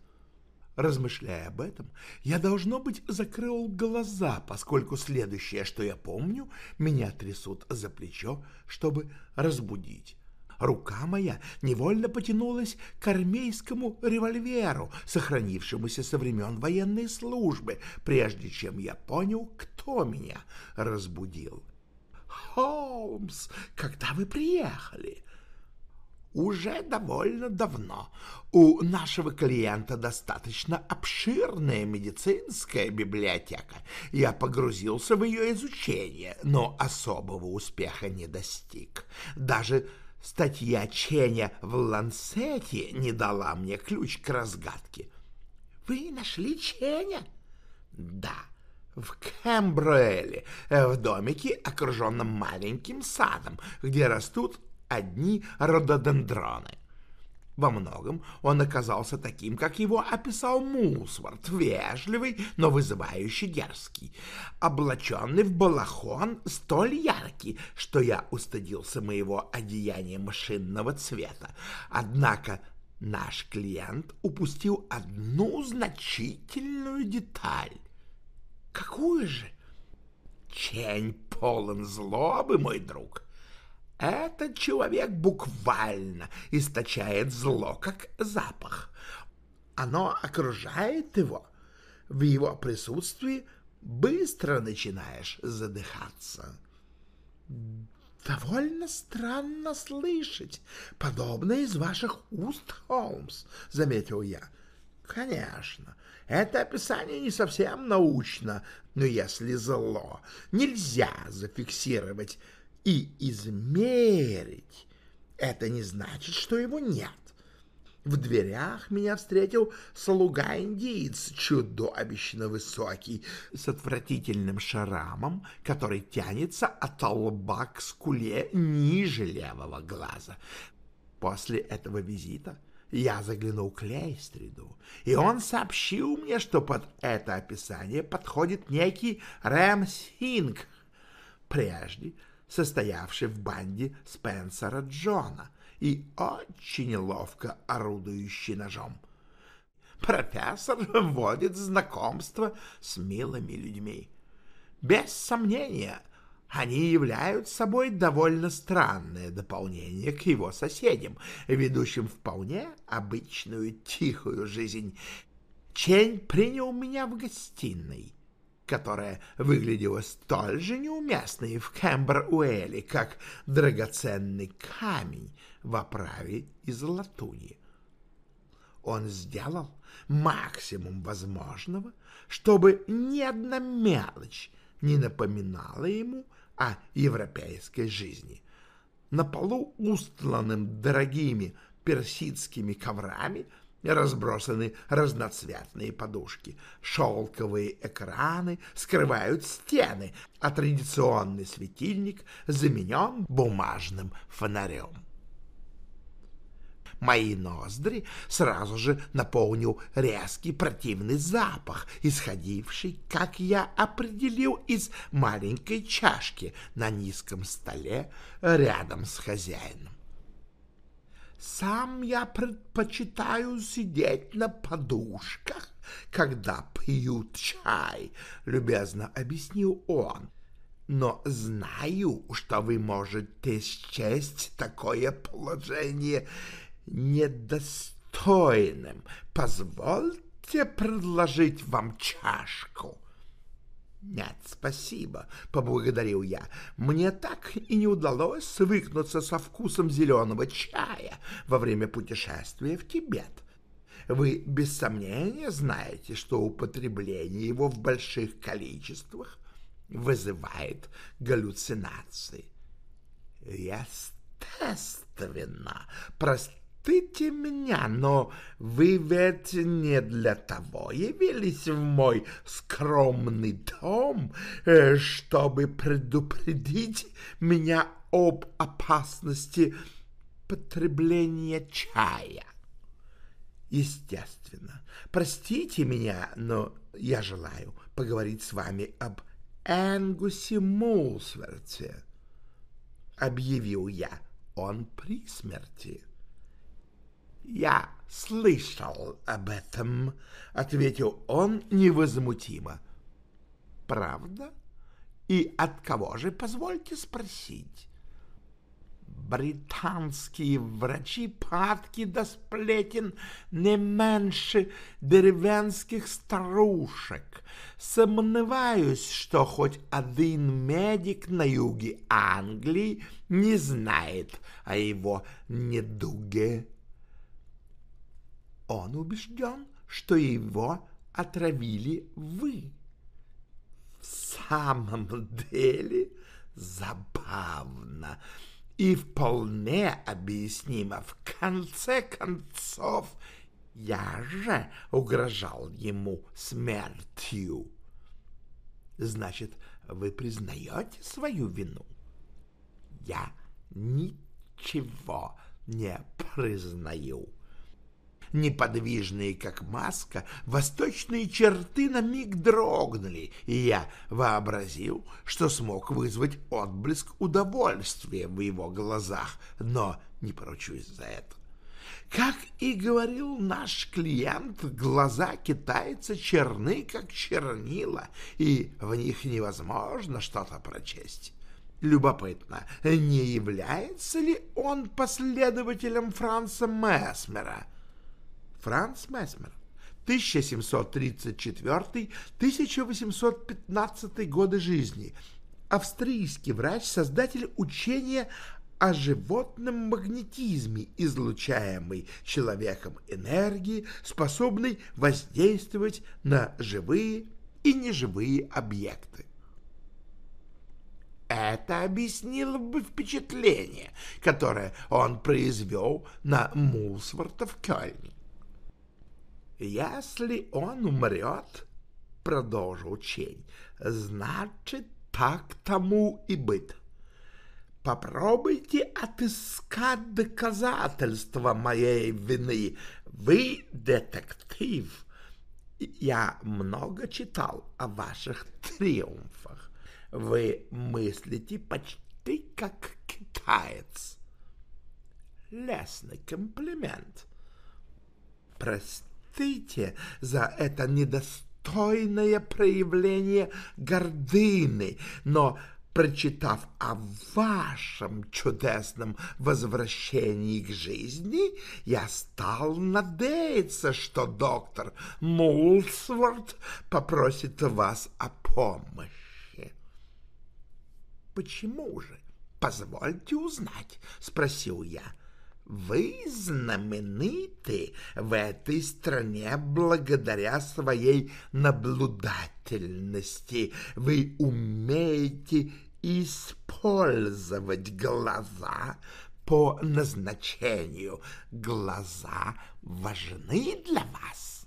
Размышляя об этом, я, должно быть, закрыл глаза, поскольку следующее, что я помню, меня трясут за плечо, чтобы разбудить. Рука моя невольно потянулась к армейскому револьверу, сохранившемуся со времен военной службы, прежде чем я понял, кто меня разбудил. «Холмс, когда вы приехали?» уже довольно давно. У нашего клиента достаточно обширная медицинская библиотека. Я погрузился в ее изучение, но особого успеха не достиг. Даже статья Ченя в «Лансете» не дала мне ключ к разгадке. «Вы нашли Ченя?» «Да» в Кэмбруэле, в домике, окруженном маленьким садом, где растут одни рододендроны. Во многом он оказался таким, как его описал Мусворт, вежливый, но вызывающий дерзкий, облаченный в балахон столь яркий, что я устыдился моего одеяния машинного цвета. Однако наш клиент упустил одну значительную деталь. Какую же? Чень полон злобы, мой друг. Этот человек буквально источает зло, как запах. Оно окружает его. В его присутствии быстро начинаешь задыхаться. «Довольно странно слышать подобное из ваших уст, Холмс», — заметил я. «Конечно, это описание не совсем научно, но если зло нельзя зафиксировать и измерить, это не значит, что его нет. В дверях меня встретил слуга-индиец, чудовищно высокий, с отвратительным шарамом, который тянется от лба к скуле ниже левого глаза. После этого визита я заглянул к Лейстриду, и он сообщил мне, что под это описание подходит некий Рэм Синг, прежде состоявший в банде Спенсера Джона и очень ловко орудующий ножом. Профессор вводит знакомство с милыми людьми. Без сомнения, они являются собой довольно странное дополнение к его соседям, ведущим вполне обычную тихую жизнь. Чень принял меня в гостиной, которая выглядела столь же неуместной в Кэмбер-Уэлле, как драгоценный камень в оправе из латуни. Он сделал максимум возможного, чтобы ни одна мелочь не напоминала ему о европейской жизни. На полу, устланным дорогими персидскими коврами, разбросаны разноцветные подушки. Шелковые экраны скрывают стены, а традиционный светильник заменен бумажным фонарем. Мои ноздри сразу же наполнил резкий противный запах, исходивший, как я определил, из маленькой чашки на низком столе рядом с хозяином. Сам я предпочитаю сидеть на подушках, когда пьют чай, — любезно объяснил он. Но знаю, что вы можете счесть такое положение недостойным. Позвольте предложить вам чашку. «Нет, спасибо», — поблагодарил я. «Мне так и не удалось свыкнуться со вкусом зеленого чая во время путешествия в Тибет. Вы без сомнения знаете, что употребление его в больших количествах вызывает галлюцинации». «Естественно, простите простите меня, но вы ведь не для того явились в мой скромный дом, э, чтобы предупредить меня об опасности потребления чая. Естественно, простите меня, но я желаю поговорить с вами об Энгусе Мулсверте. Объявил я, он при смерти. «Я слышал об этом», — ответил он невозмутимо. «Правда? И от кого же, позвольте спросить?» британские врачи падки до сплетен не меньше деревенских старушек. Сомневаюсь, что хоть один медик на юге Англии не знает о его недуге. Он убежден, что его отравили вы. В самом деле забавно и вполне объяснимо. В конце концов, я же угрожал ему смертью. Значит, вы признаете свою вину? Я ничего не признаю неподвижные, как маска, восточные черты на миг дрогнули, и я вообразил, что смог вызвать отблеск удовольствия в его глазах, но не поручусь за это. Как и говорил наш клиент, глаза китайца черны, как чернила, и в них невозможно что-то прочесть. Любопытно, не является ли он последователем Франца Месмера? Франц Месмер, 1734-1815 годы жизни, австрийский врач, создатель учения о животном магнетизме, излучаемый человеком энергии, способной воздействовать на живые и неживые объекты. Это объяснило бы впечатление, которое он произвел на Мулсворта в Кёльне. «Если он умрет, — продолжил Чень, — значит, так тому и быть. Попробуйте отыскать доказательства моей вины. Вы детектив. Я много читал о ваших триумфах. Вы мыслите почти как китаец. Лесный комплимент. Простите простите за это недостойное проявление гордыни, но прочитав о вашем чудесном возвращении к жизни, я стал надеяться, что доктор Мулсворт попросит вас о помощи. — Почему же? Позвольте узнать, — спросил я. — вы знамениты в этой стране благодаря своей наблюдательности. Вы умеете использовать глаза по назначению. Глаза важны для вас.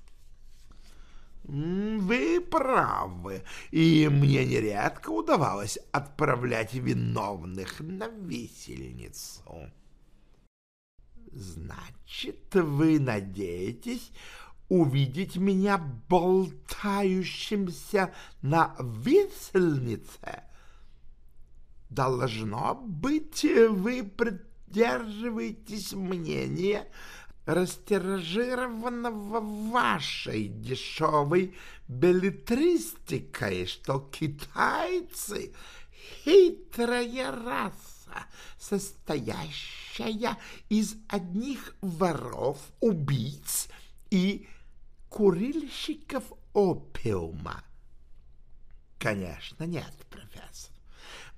Вы правы, и мне нередко удавалось отправлять виновных на висельницу. Значит, вы надеетесь увидеть меня болтающимся на висельнице? Должно быть, вы придерживаетесь мнения, растиражированного вашей дешевой беллетристикой, что китайцы — хитрая раса, состоящая состоящая из одних воров, убийц и курильщиков опиума? Конечно, нет, профессор.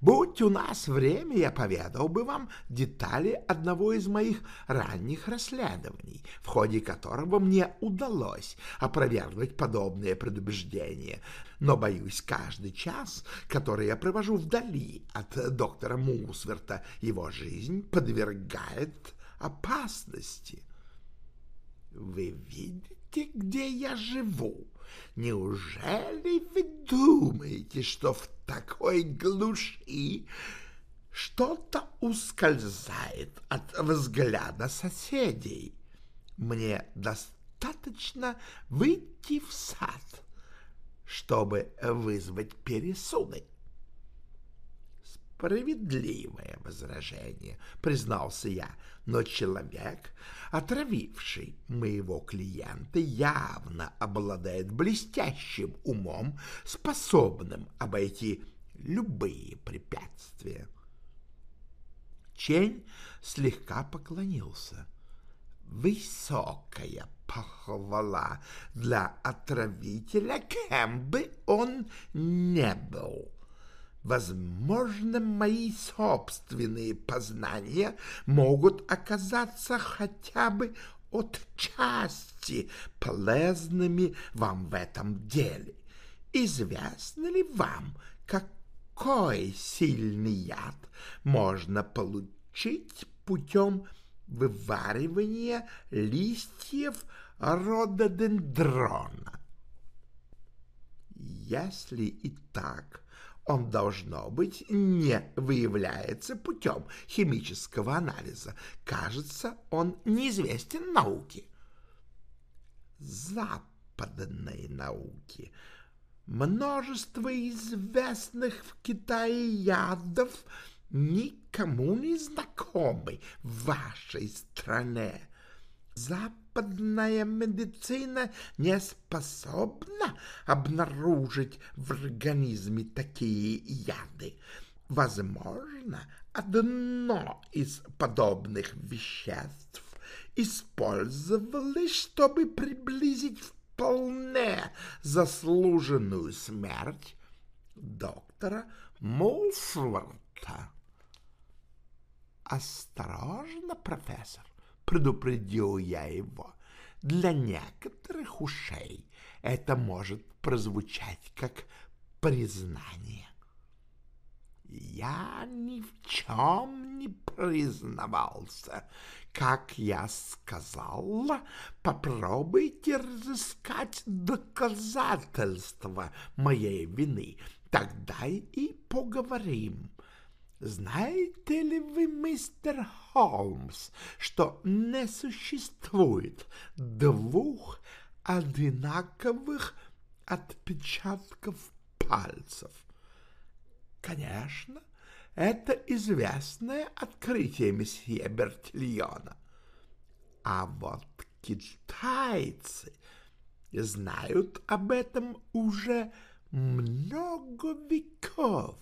Будь у нас время, я поведал бы вам детали одного из моих ранних расследований, в ходе которого мне удалось опровергнуть подобные предубеждения. Но, боюсь, каждый час, который я провожу вдали от доктора Мусверта, его жизнь подвергает опасности. Вы видите, где я живу? Неужели вы думаете, что в такой глуши что-то ускользает от взгляда соседей? Мне достаточно выйти в сад, чтобы вызвать пересуды. Справедливое возражение, признался я, но человек, отравивший моего клиента, явно обладает блестящим умом, способным обойти любые препятствия. Чень слегка поклонился. Высокая похвала для отравителя, кем бы он не был. Возможно, мои собственные познания могут оказаться хотя бы отчасти полезными вам в этом деле. Известно ли вам, какой сильный яд можно получить путем вываривания листьев рододендрона? Если и так, он, должно быть, не выявляется путем химического анализа. Кажется, он неизвестен науке. Западной науке. Множество известных в Китае ядов никому не знакомы в вашей стране. Западная медицина не способна обнаружить в организме такие яды. Возможно, одно из подобных веществ использовалось, чтобы приблизить вполне заслуженную смерть доктора Молсворта. Осторожно, профессор предупредил я его. Для некоторых ушей это может прозвучать как признание. Я ни в чем не признавался. Как я сказала, попробуйте разыскать доказательства моей вины, тогда и поговорим. Знаете ли вы, мистер Холмс, что не существует двух одинаковых отпечатков пальцев? Конечно, это известное открытие месье Бертильона. А вот китайцы знают об этом уже много веков.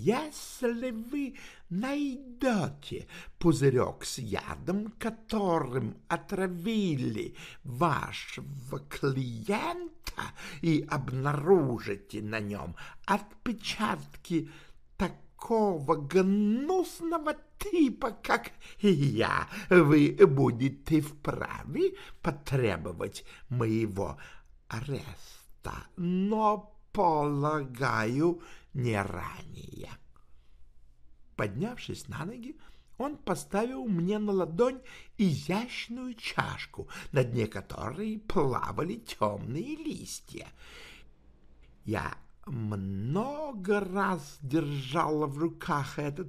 Если вы найдете пузырек с ядом, которым отравили вашего клиента, и обнаружите на нем отпечатки такого гнусного типа, как я, вы будете вправе потребовать моего ареста. Но, полагаю, не ранее. Поднявшись на ноги, он поставил мне на ладонь изящную чашку, на дне которой плавали темные листья. Я много раз держала в руках этот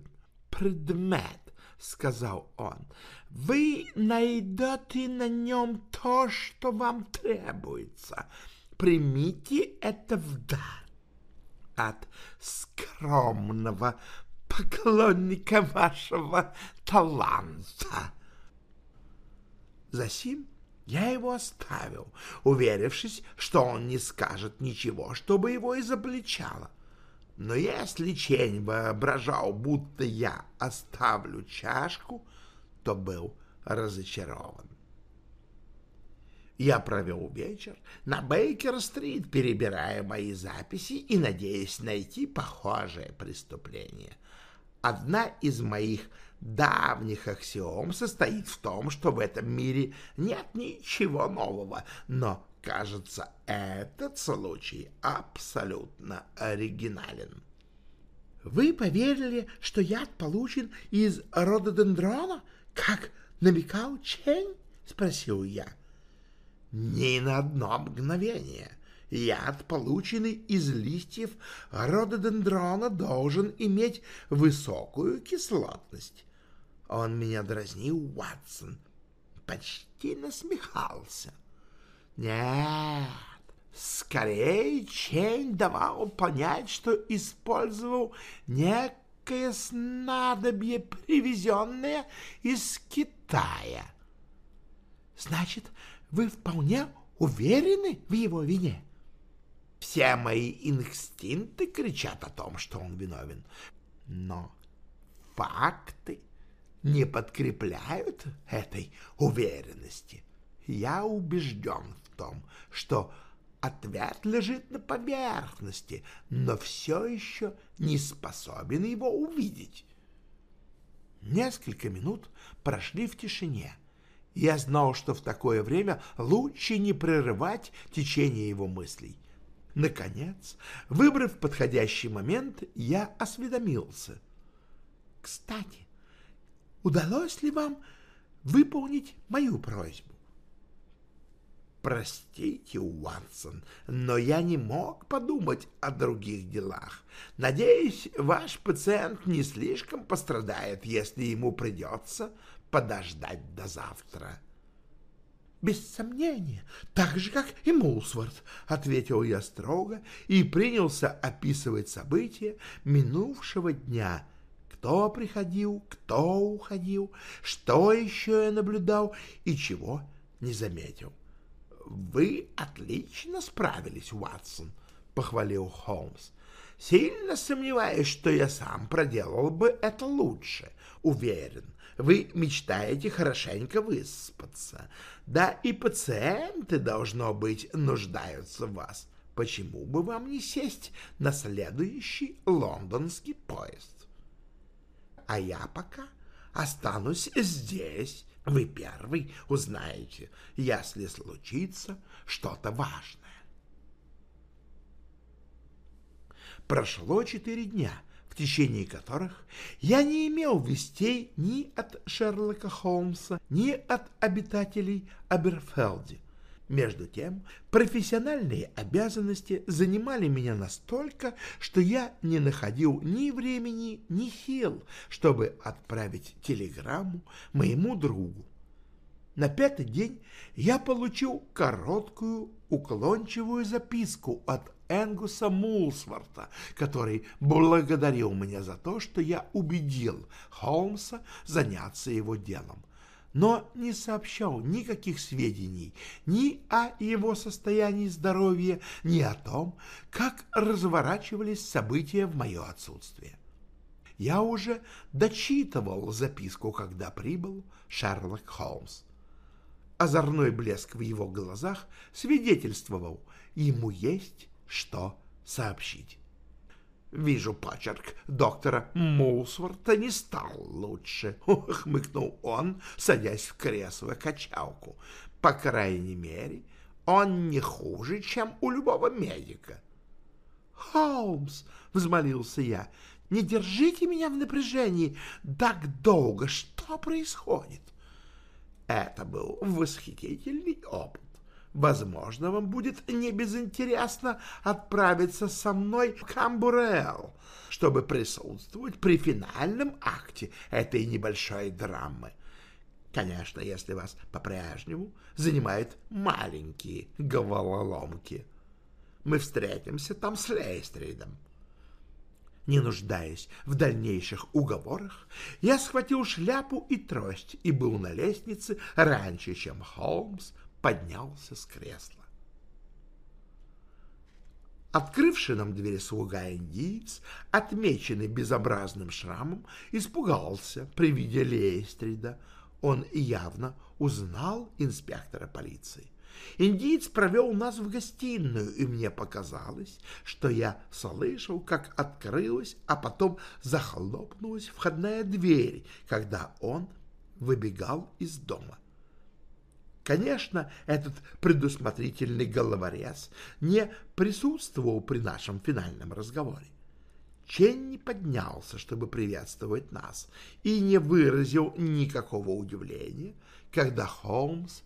предмет, — сказал он. — Вы найдете на нем то, что вам требуется. Примите это в дар от скромного поклонника вашего таланта. Засим я его оставил, уверившись, что он не скажет ничего, чтобы его изобличало. Но если Чень воображал, будто я оставлю чашку, то был разочарован. Я провел вечер на Бейкер-стрит, перебирая мои записи и надеясь найти похожее преступление. Одна из моих давних аксиом состоит в том, что в этом мире нет ничего нового, но, кажется, этот случай абсолютно оригинален. Вы поверили, что яд получен из рододендрона, как намекал Чень? — спросил я. — ни на одно мгновение. Яд, полученный из листьев рододендрона, должен иметь высокую кислотность. Он меня дразнил, Уатсон, почти насмехался. Нет, скорее Чейн давал понять, что использовал некое снадобье, привезенное из Китая. Значит, вы вполне уверены в его вине? Все мои инстинкты кричат о том, что он виновен. Но факты не подкрепляют этой уверенности. Я убежден в том, что ответ лежит на поверхности, но все еще не способен его увидеть. Несколько минут прошли в тишине. Я знал, что в такое время лучше не прерывать течение его мыслей. Наконец, выбрав подходящий момент, я осведомился. «Кстати, удалось ли вам выполнить мою просьбу?» «Простите, Уансон, но я не мог подумать о других делах. Надеюсь, ваш пациент не слишком пострадает, если ему придется подождать до завтра». «Без сомнения, так же, как и Мулсворт», — ответил я строго и принялся описывать события минувшего дня. Кто приходил, кто уходил, что еще я наблюдал и чего не заметил. «Вы отлично справились, Уатсон», — похвалил Холмс. «Сильно сомневаюсь, что я сам проделал бы это лучше. Уверен, вы мечтаете хорошенько выспаться. Да и пациенты, должно быть, нуждаются в вас. Почему бы вам не сесть на следующий лондонский поезд? А я пока останусь здесь. Вы первый узнаете, если случится что-то важное. Прошло четыре дня, в течение которых я не имел вестей ни от Шерлока Холмса, ни от обитателей Аберфелди. Между тем, профессиональные обязанности занимали меня настолько, что я не находил ни времени, ни сил, чтобы отправить телеграмму моему другу. На пятый день я получил короткую уклончивую записку от Энгуса Мулсворта, который благодарил меня за то, что я убедил Холмса заняться его делом, но не сообщал никаких сведений ни о его состоянии здоровья, ни о том, как разворачивались события в мое отсутствие. Я уже дочитывал записку, когда прибыл Шерлок Холмс. Озорной блеск в его глазах свидетельствовал, ему есть что сообщить. «Вижу почерк доктора Мулсворта не стал лучше», — хмыкнул он, садясь в кресло-качалку. «По крайней мере, он не хуже, чем у любого медика». «Холмс!» — взмолился я. «Не держите меня в напряжении так долго. Что происходит?» Это был восхитительный опыт. Возможно, вам будет не безинтересно отправиться со мной в Камбурел, чтобы присутствовать при финальном акте этой небольшой драмы. Конечно, если вас по-прежнему занимают маленькие головоломки. Мы встретимся там с Лейстридом. Не нуждаясь в дальнейших уговорах, я схватил шляпу и трость и был на лестнице раньше, чем Холмс поднялся с кресла. Открывший нам дверь слуга-индиец, отмеченный безобразным шрамом, испугался при виде Лейстрида. Он явно узнал инспектора полиции. Индиец провел нас в гостиную, и мне показалось, что я слышал, как открылась, а потом захлопнулась входная дверь, когда он выбегал из дома. Конечно, этот предусмотрительный головорез не присутствовал при нашем финальном разговоре. Ченни поднялся, чтобы приветствовать нас, и не выразил никакого удивления, когда Холмс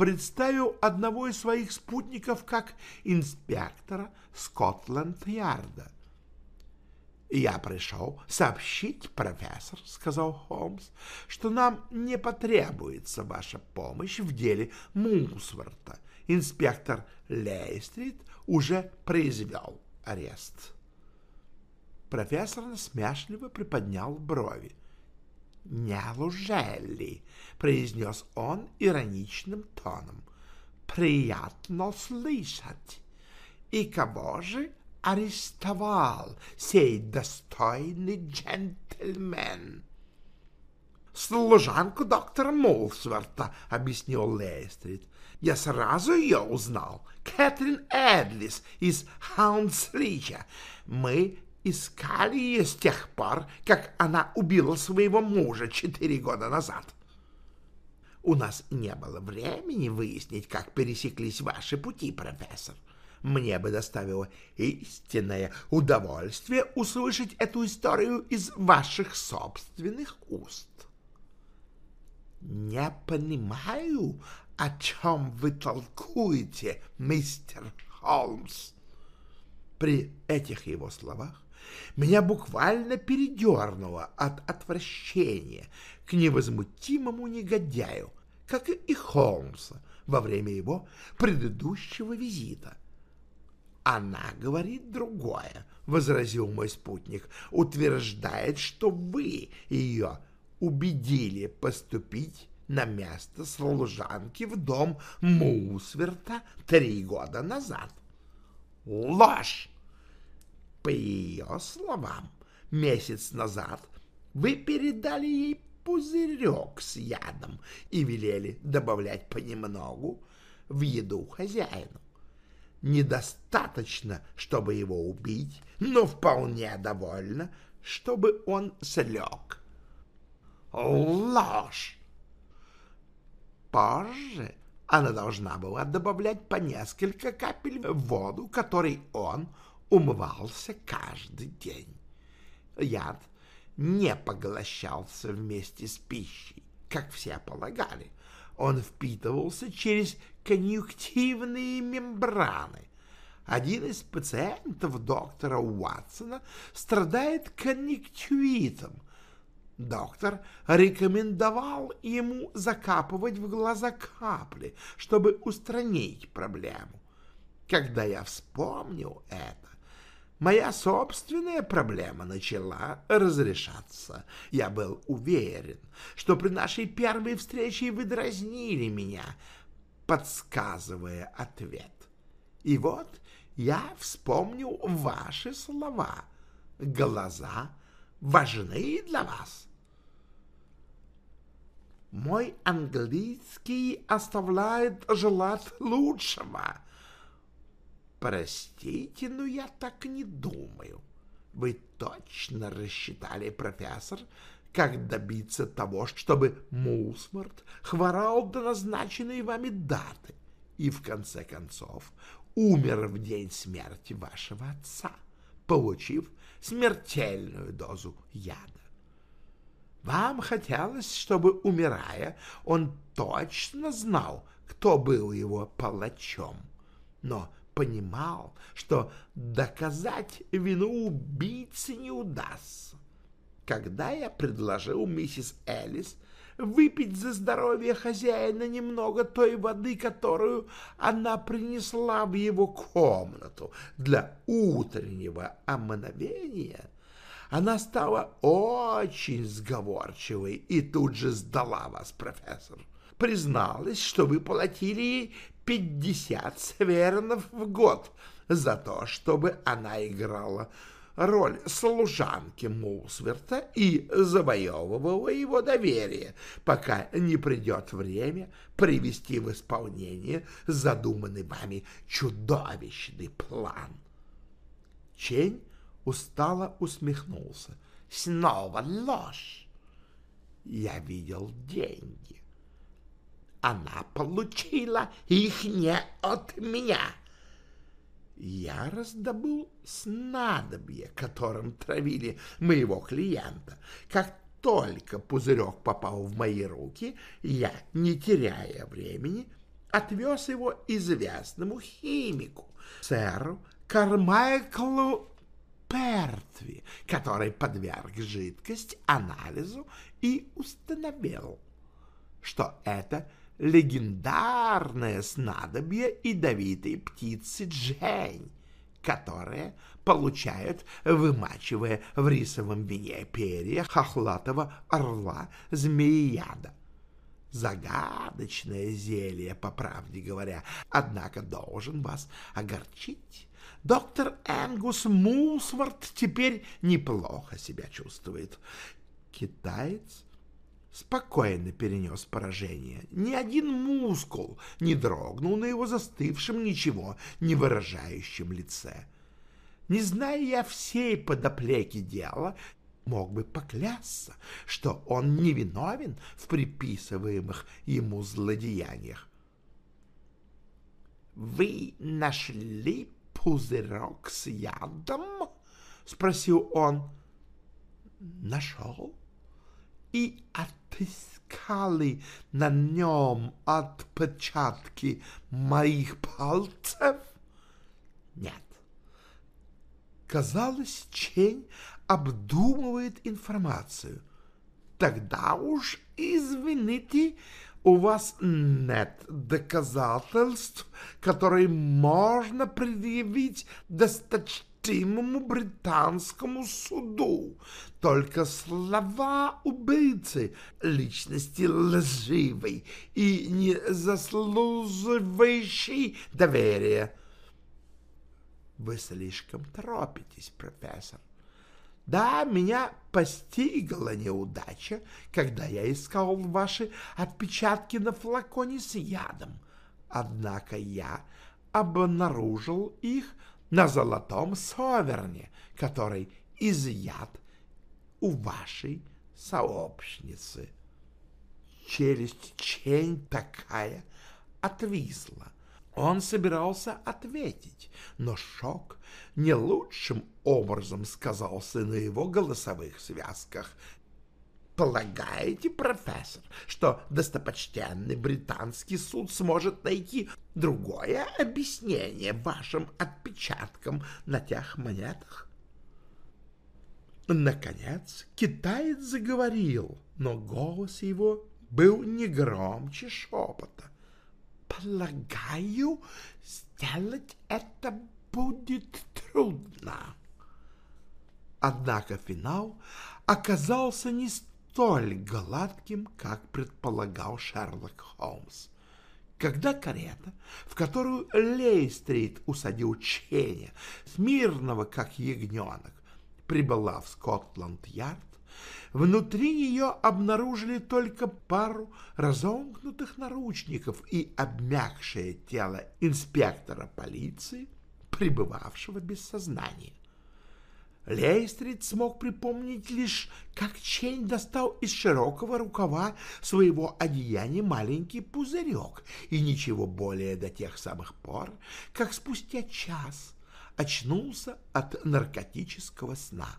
представил одного из своих спутников как инспектора Скотланд-Ярда. «Я пришел сообщить, профессор, — сказал Холмс, — что нам не потребуется ваша помощь в деле Мусворта. Инспектор Лейстрит уже произвел арест». Профессор насмешливо приподнял брови. «Неужели?» — произнес он ироничным тоном. «Приятно слышать. И кого же арестовал сей достойный джентльмен. служанку доктора Молсверта, — объяснил Лейстрид. Я сразу ее узнал. Кэтрин Эдлис из Хаунслича. Мы искали ее с тех пор, как она убила своего мужа четыре года назад. У нас не было времени выяснить, как пересеклись ваши пути, профессор. Мне бы доставило истинное удовольствие услышать эту историю из ваших собственных уст. Не понимаю, о чем вы толкуете, мистер Холмс. При этих его словах меня буквально передернуло от отвращения к невозмутимому негодяю, как и Холмса во время его предыдущего визита. «Она говорит другое», — возразил мой спутник, — «утверждает, что вы ее убедили поступить на место служанки в дом Мусверта три года назад». «Ложь!» По ее словам, месяц назад вы передали ей пузырек с ядом и велели добавлять понемногу в еду хозяину. Недостаточно, чтобы его убить, но вполне довольно, чтобы он слег. Ложь! Позже она должна была добавлять по несколько капель воду, которой он умывался каждый день. Яд не поглощался вместе с пищей, как все полагали. Он впитывался через конъюнктивные мембраны. Один из пациентов доктора Уатсона страдает конъюнктивитом. Доктор рекомендовал ему закапывать в глаза капли, чтобы устранить проблему. Когда я вспомнил это, моя собственная проблема начала разрешаться. Я был уверен, что при нашей первой встрече вы дразнили меня, подсказывая ответ. И вот я вспомнил ваши слова. Глаза важны для вас. Мой английский оставляет желать лучшего, Простите, но я так не думаю. Вы точно рассчитали, профессор, как добиться того, чтобы Мулсмарт хворал до назначенной вами даты и, в конце концов, умер в день смерти вашего отца, получив смертельную дозу яда. Вам хотелось, чтобы, умирая, он точно знал, кто был его палачом, но понимал, что доказать вину убийцы не удастся. Когда я предложил миссис Элис выпить за здоровье хозяина немного той воды, которую она принесла в его комнату для утреннего омановения, она стала очень сговорчивой и тут же сдала вас, профессор. Призналась, что вы платили ей пятьдесят свернов в год за то, чтобы она играла роль служанки Мулсверта и завоевывала его доверие, пока не придет время привести в исполнение задуманный вами чудовищный план. Чень устало усмехнулся. Снова ложь. Я видел деньги. Она получила их не от меня. Я раздобыл снадобье, которым травили моего клиента. Как только пузырек попал в мои руки, я, не теряя времени, отвез его известному химику, сэру Кармайклу Пертви, который подверг жидкость анализу и установил, что это легендарное снадобье ядовитой птицы Джень, которое получают, вымачивая в рисовом вине перья хохлатого орла змеяда. Загадочное зелье, по правде говоря, однако должен вас огорчить. Доктор Энгус Мулсворт теперь неплохо себя чувствует. Китаец спокойно перенес поражение. Ни один мускул не дрогнул на его застывшем, ничего не выражающем лице. Не зная я всей подоплеки дела, мог бы поклясться, что он невиновен в приписываемых ему злодеяниях. «Вы нашли пузырек с ядом?» — спросил он. «Нашел и отыскали на нем отпечатки моих пальцев?» «Нет». Казалось, Чень обдумывает информацию. Тогда уж, извините, у вас нет доказательств, которые можно предъявить досточтимому британскому суду. Только слова убийцы, личности лживой и не заслуживающей доверия. Вы слишком торопитесь, профессор. Да, меня постигла неудача, когда я искал ваши отпечатки на флаконе с ядом. Однако я обнаружил их на золотом соверне, который изъят у вашей сообщницы. Челюсть Чень такая отвисла, он собирался ответить, но шок не лучшим образом сказался на его голосовых связках. Полагаете, профессор, что достопочтенный британский суд сможет найти другое объяснение вашим отпечаткам на тех монетах? Наконец китаец заговорил, но голос его был не громче шепота. Полагаю, сделать это будет трудно. Однако финал оказался не столь гладким, как предполагал Шерлок Холмс. Когда карета, в которую Лейстрит усадил Ченя, смирного как ягненок, прибыла в Скотланд-Ярд, Внутри ее обнаружили только пару разомкнутых наручников и обмякшее тело инспектора полиции, пребывавшего без сознания. Лестрейд смог припомнить лишь, как Чейн достал из широкого рукава своего одеяния маленький пузырек, и ничего более до тех самых пор, как спустя час очнулся от наркотического сна.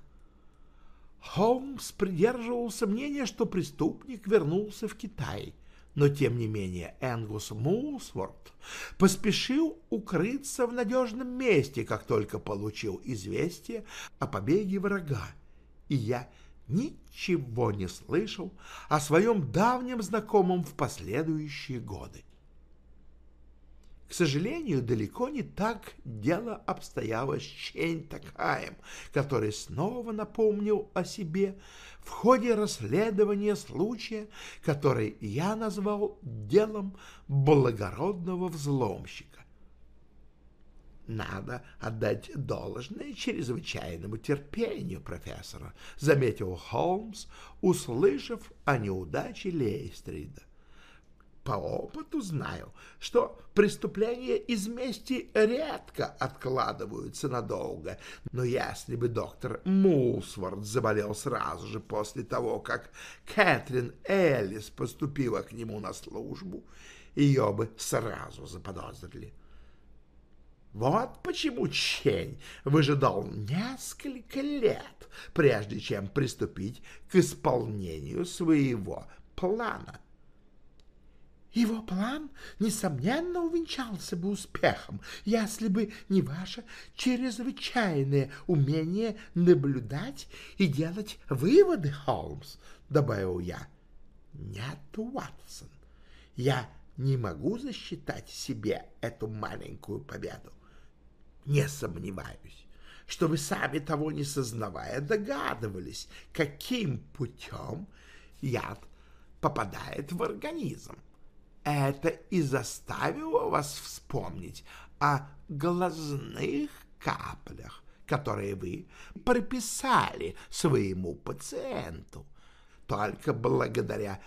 Холмс придерживался мнения, что преступник вернулся в Китай, но тем не менее Энгус Мулсворт поспешил укрыться в надежном месте, как только получил известие о побеге врага, и я ничего не слышал о своем давнем знакомом в последующие годы. К сожалению, далеко не так дело обстояло с Чень Такаем, который снова напомнил о себе в ходе расследования случая, который я назвал делом благородного взломщика. Надо отдать должное чрезвычайному терпению профессора, заметил Холмс, услышав о неудаче Лейстрида по опыту знаю, что преступления из мести редко откладываются надолго, но если бы доктор Мулсворд заболел сразу же после того, как Кэтрин Эллис поступила к нему на службу, ее бы сразу заподозрили. Вот почему Чень выжидал несколько лет, прежде чем приступить к исполнению своего плана — его план, несомненно, увенчался бы успехом, если бы не ваше чрезвычайное умение наблюдать и делать выводы, Холмс, — добавил я. — Нет, Уатсон, я не могу засчитать себе эту маленькую победу. Не сомневаюсь, что вы сами того не сознавая догадывались, каким путем яд попадает в организм. — это и заставило вас вспомнить о глазных каплях, которые вы прописали своему пациенту. только благодаря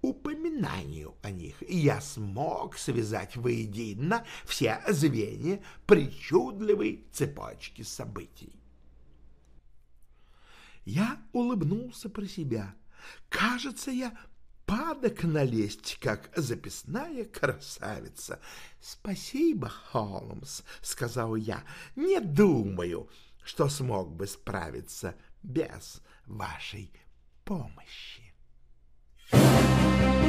упоминанию о них я смог связать воедино все звенья причудливой цепочки событий. Я улыбнулся про себя. Кажется, я падок налезть, как записная красавица. — Спасибо, Холмс, — сказал я. — Не думаю, что смог бы справиться без вашей помощи. Thank you.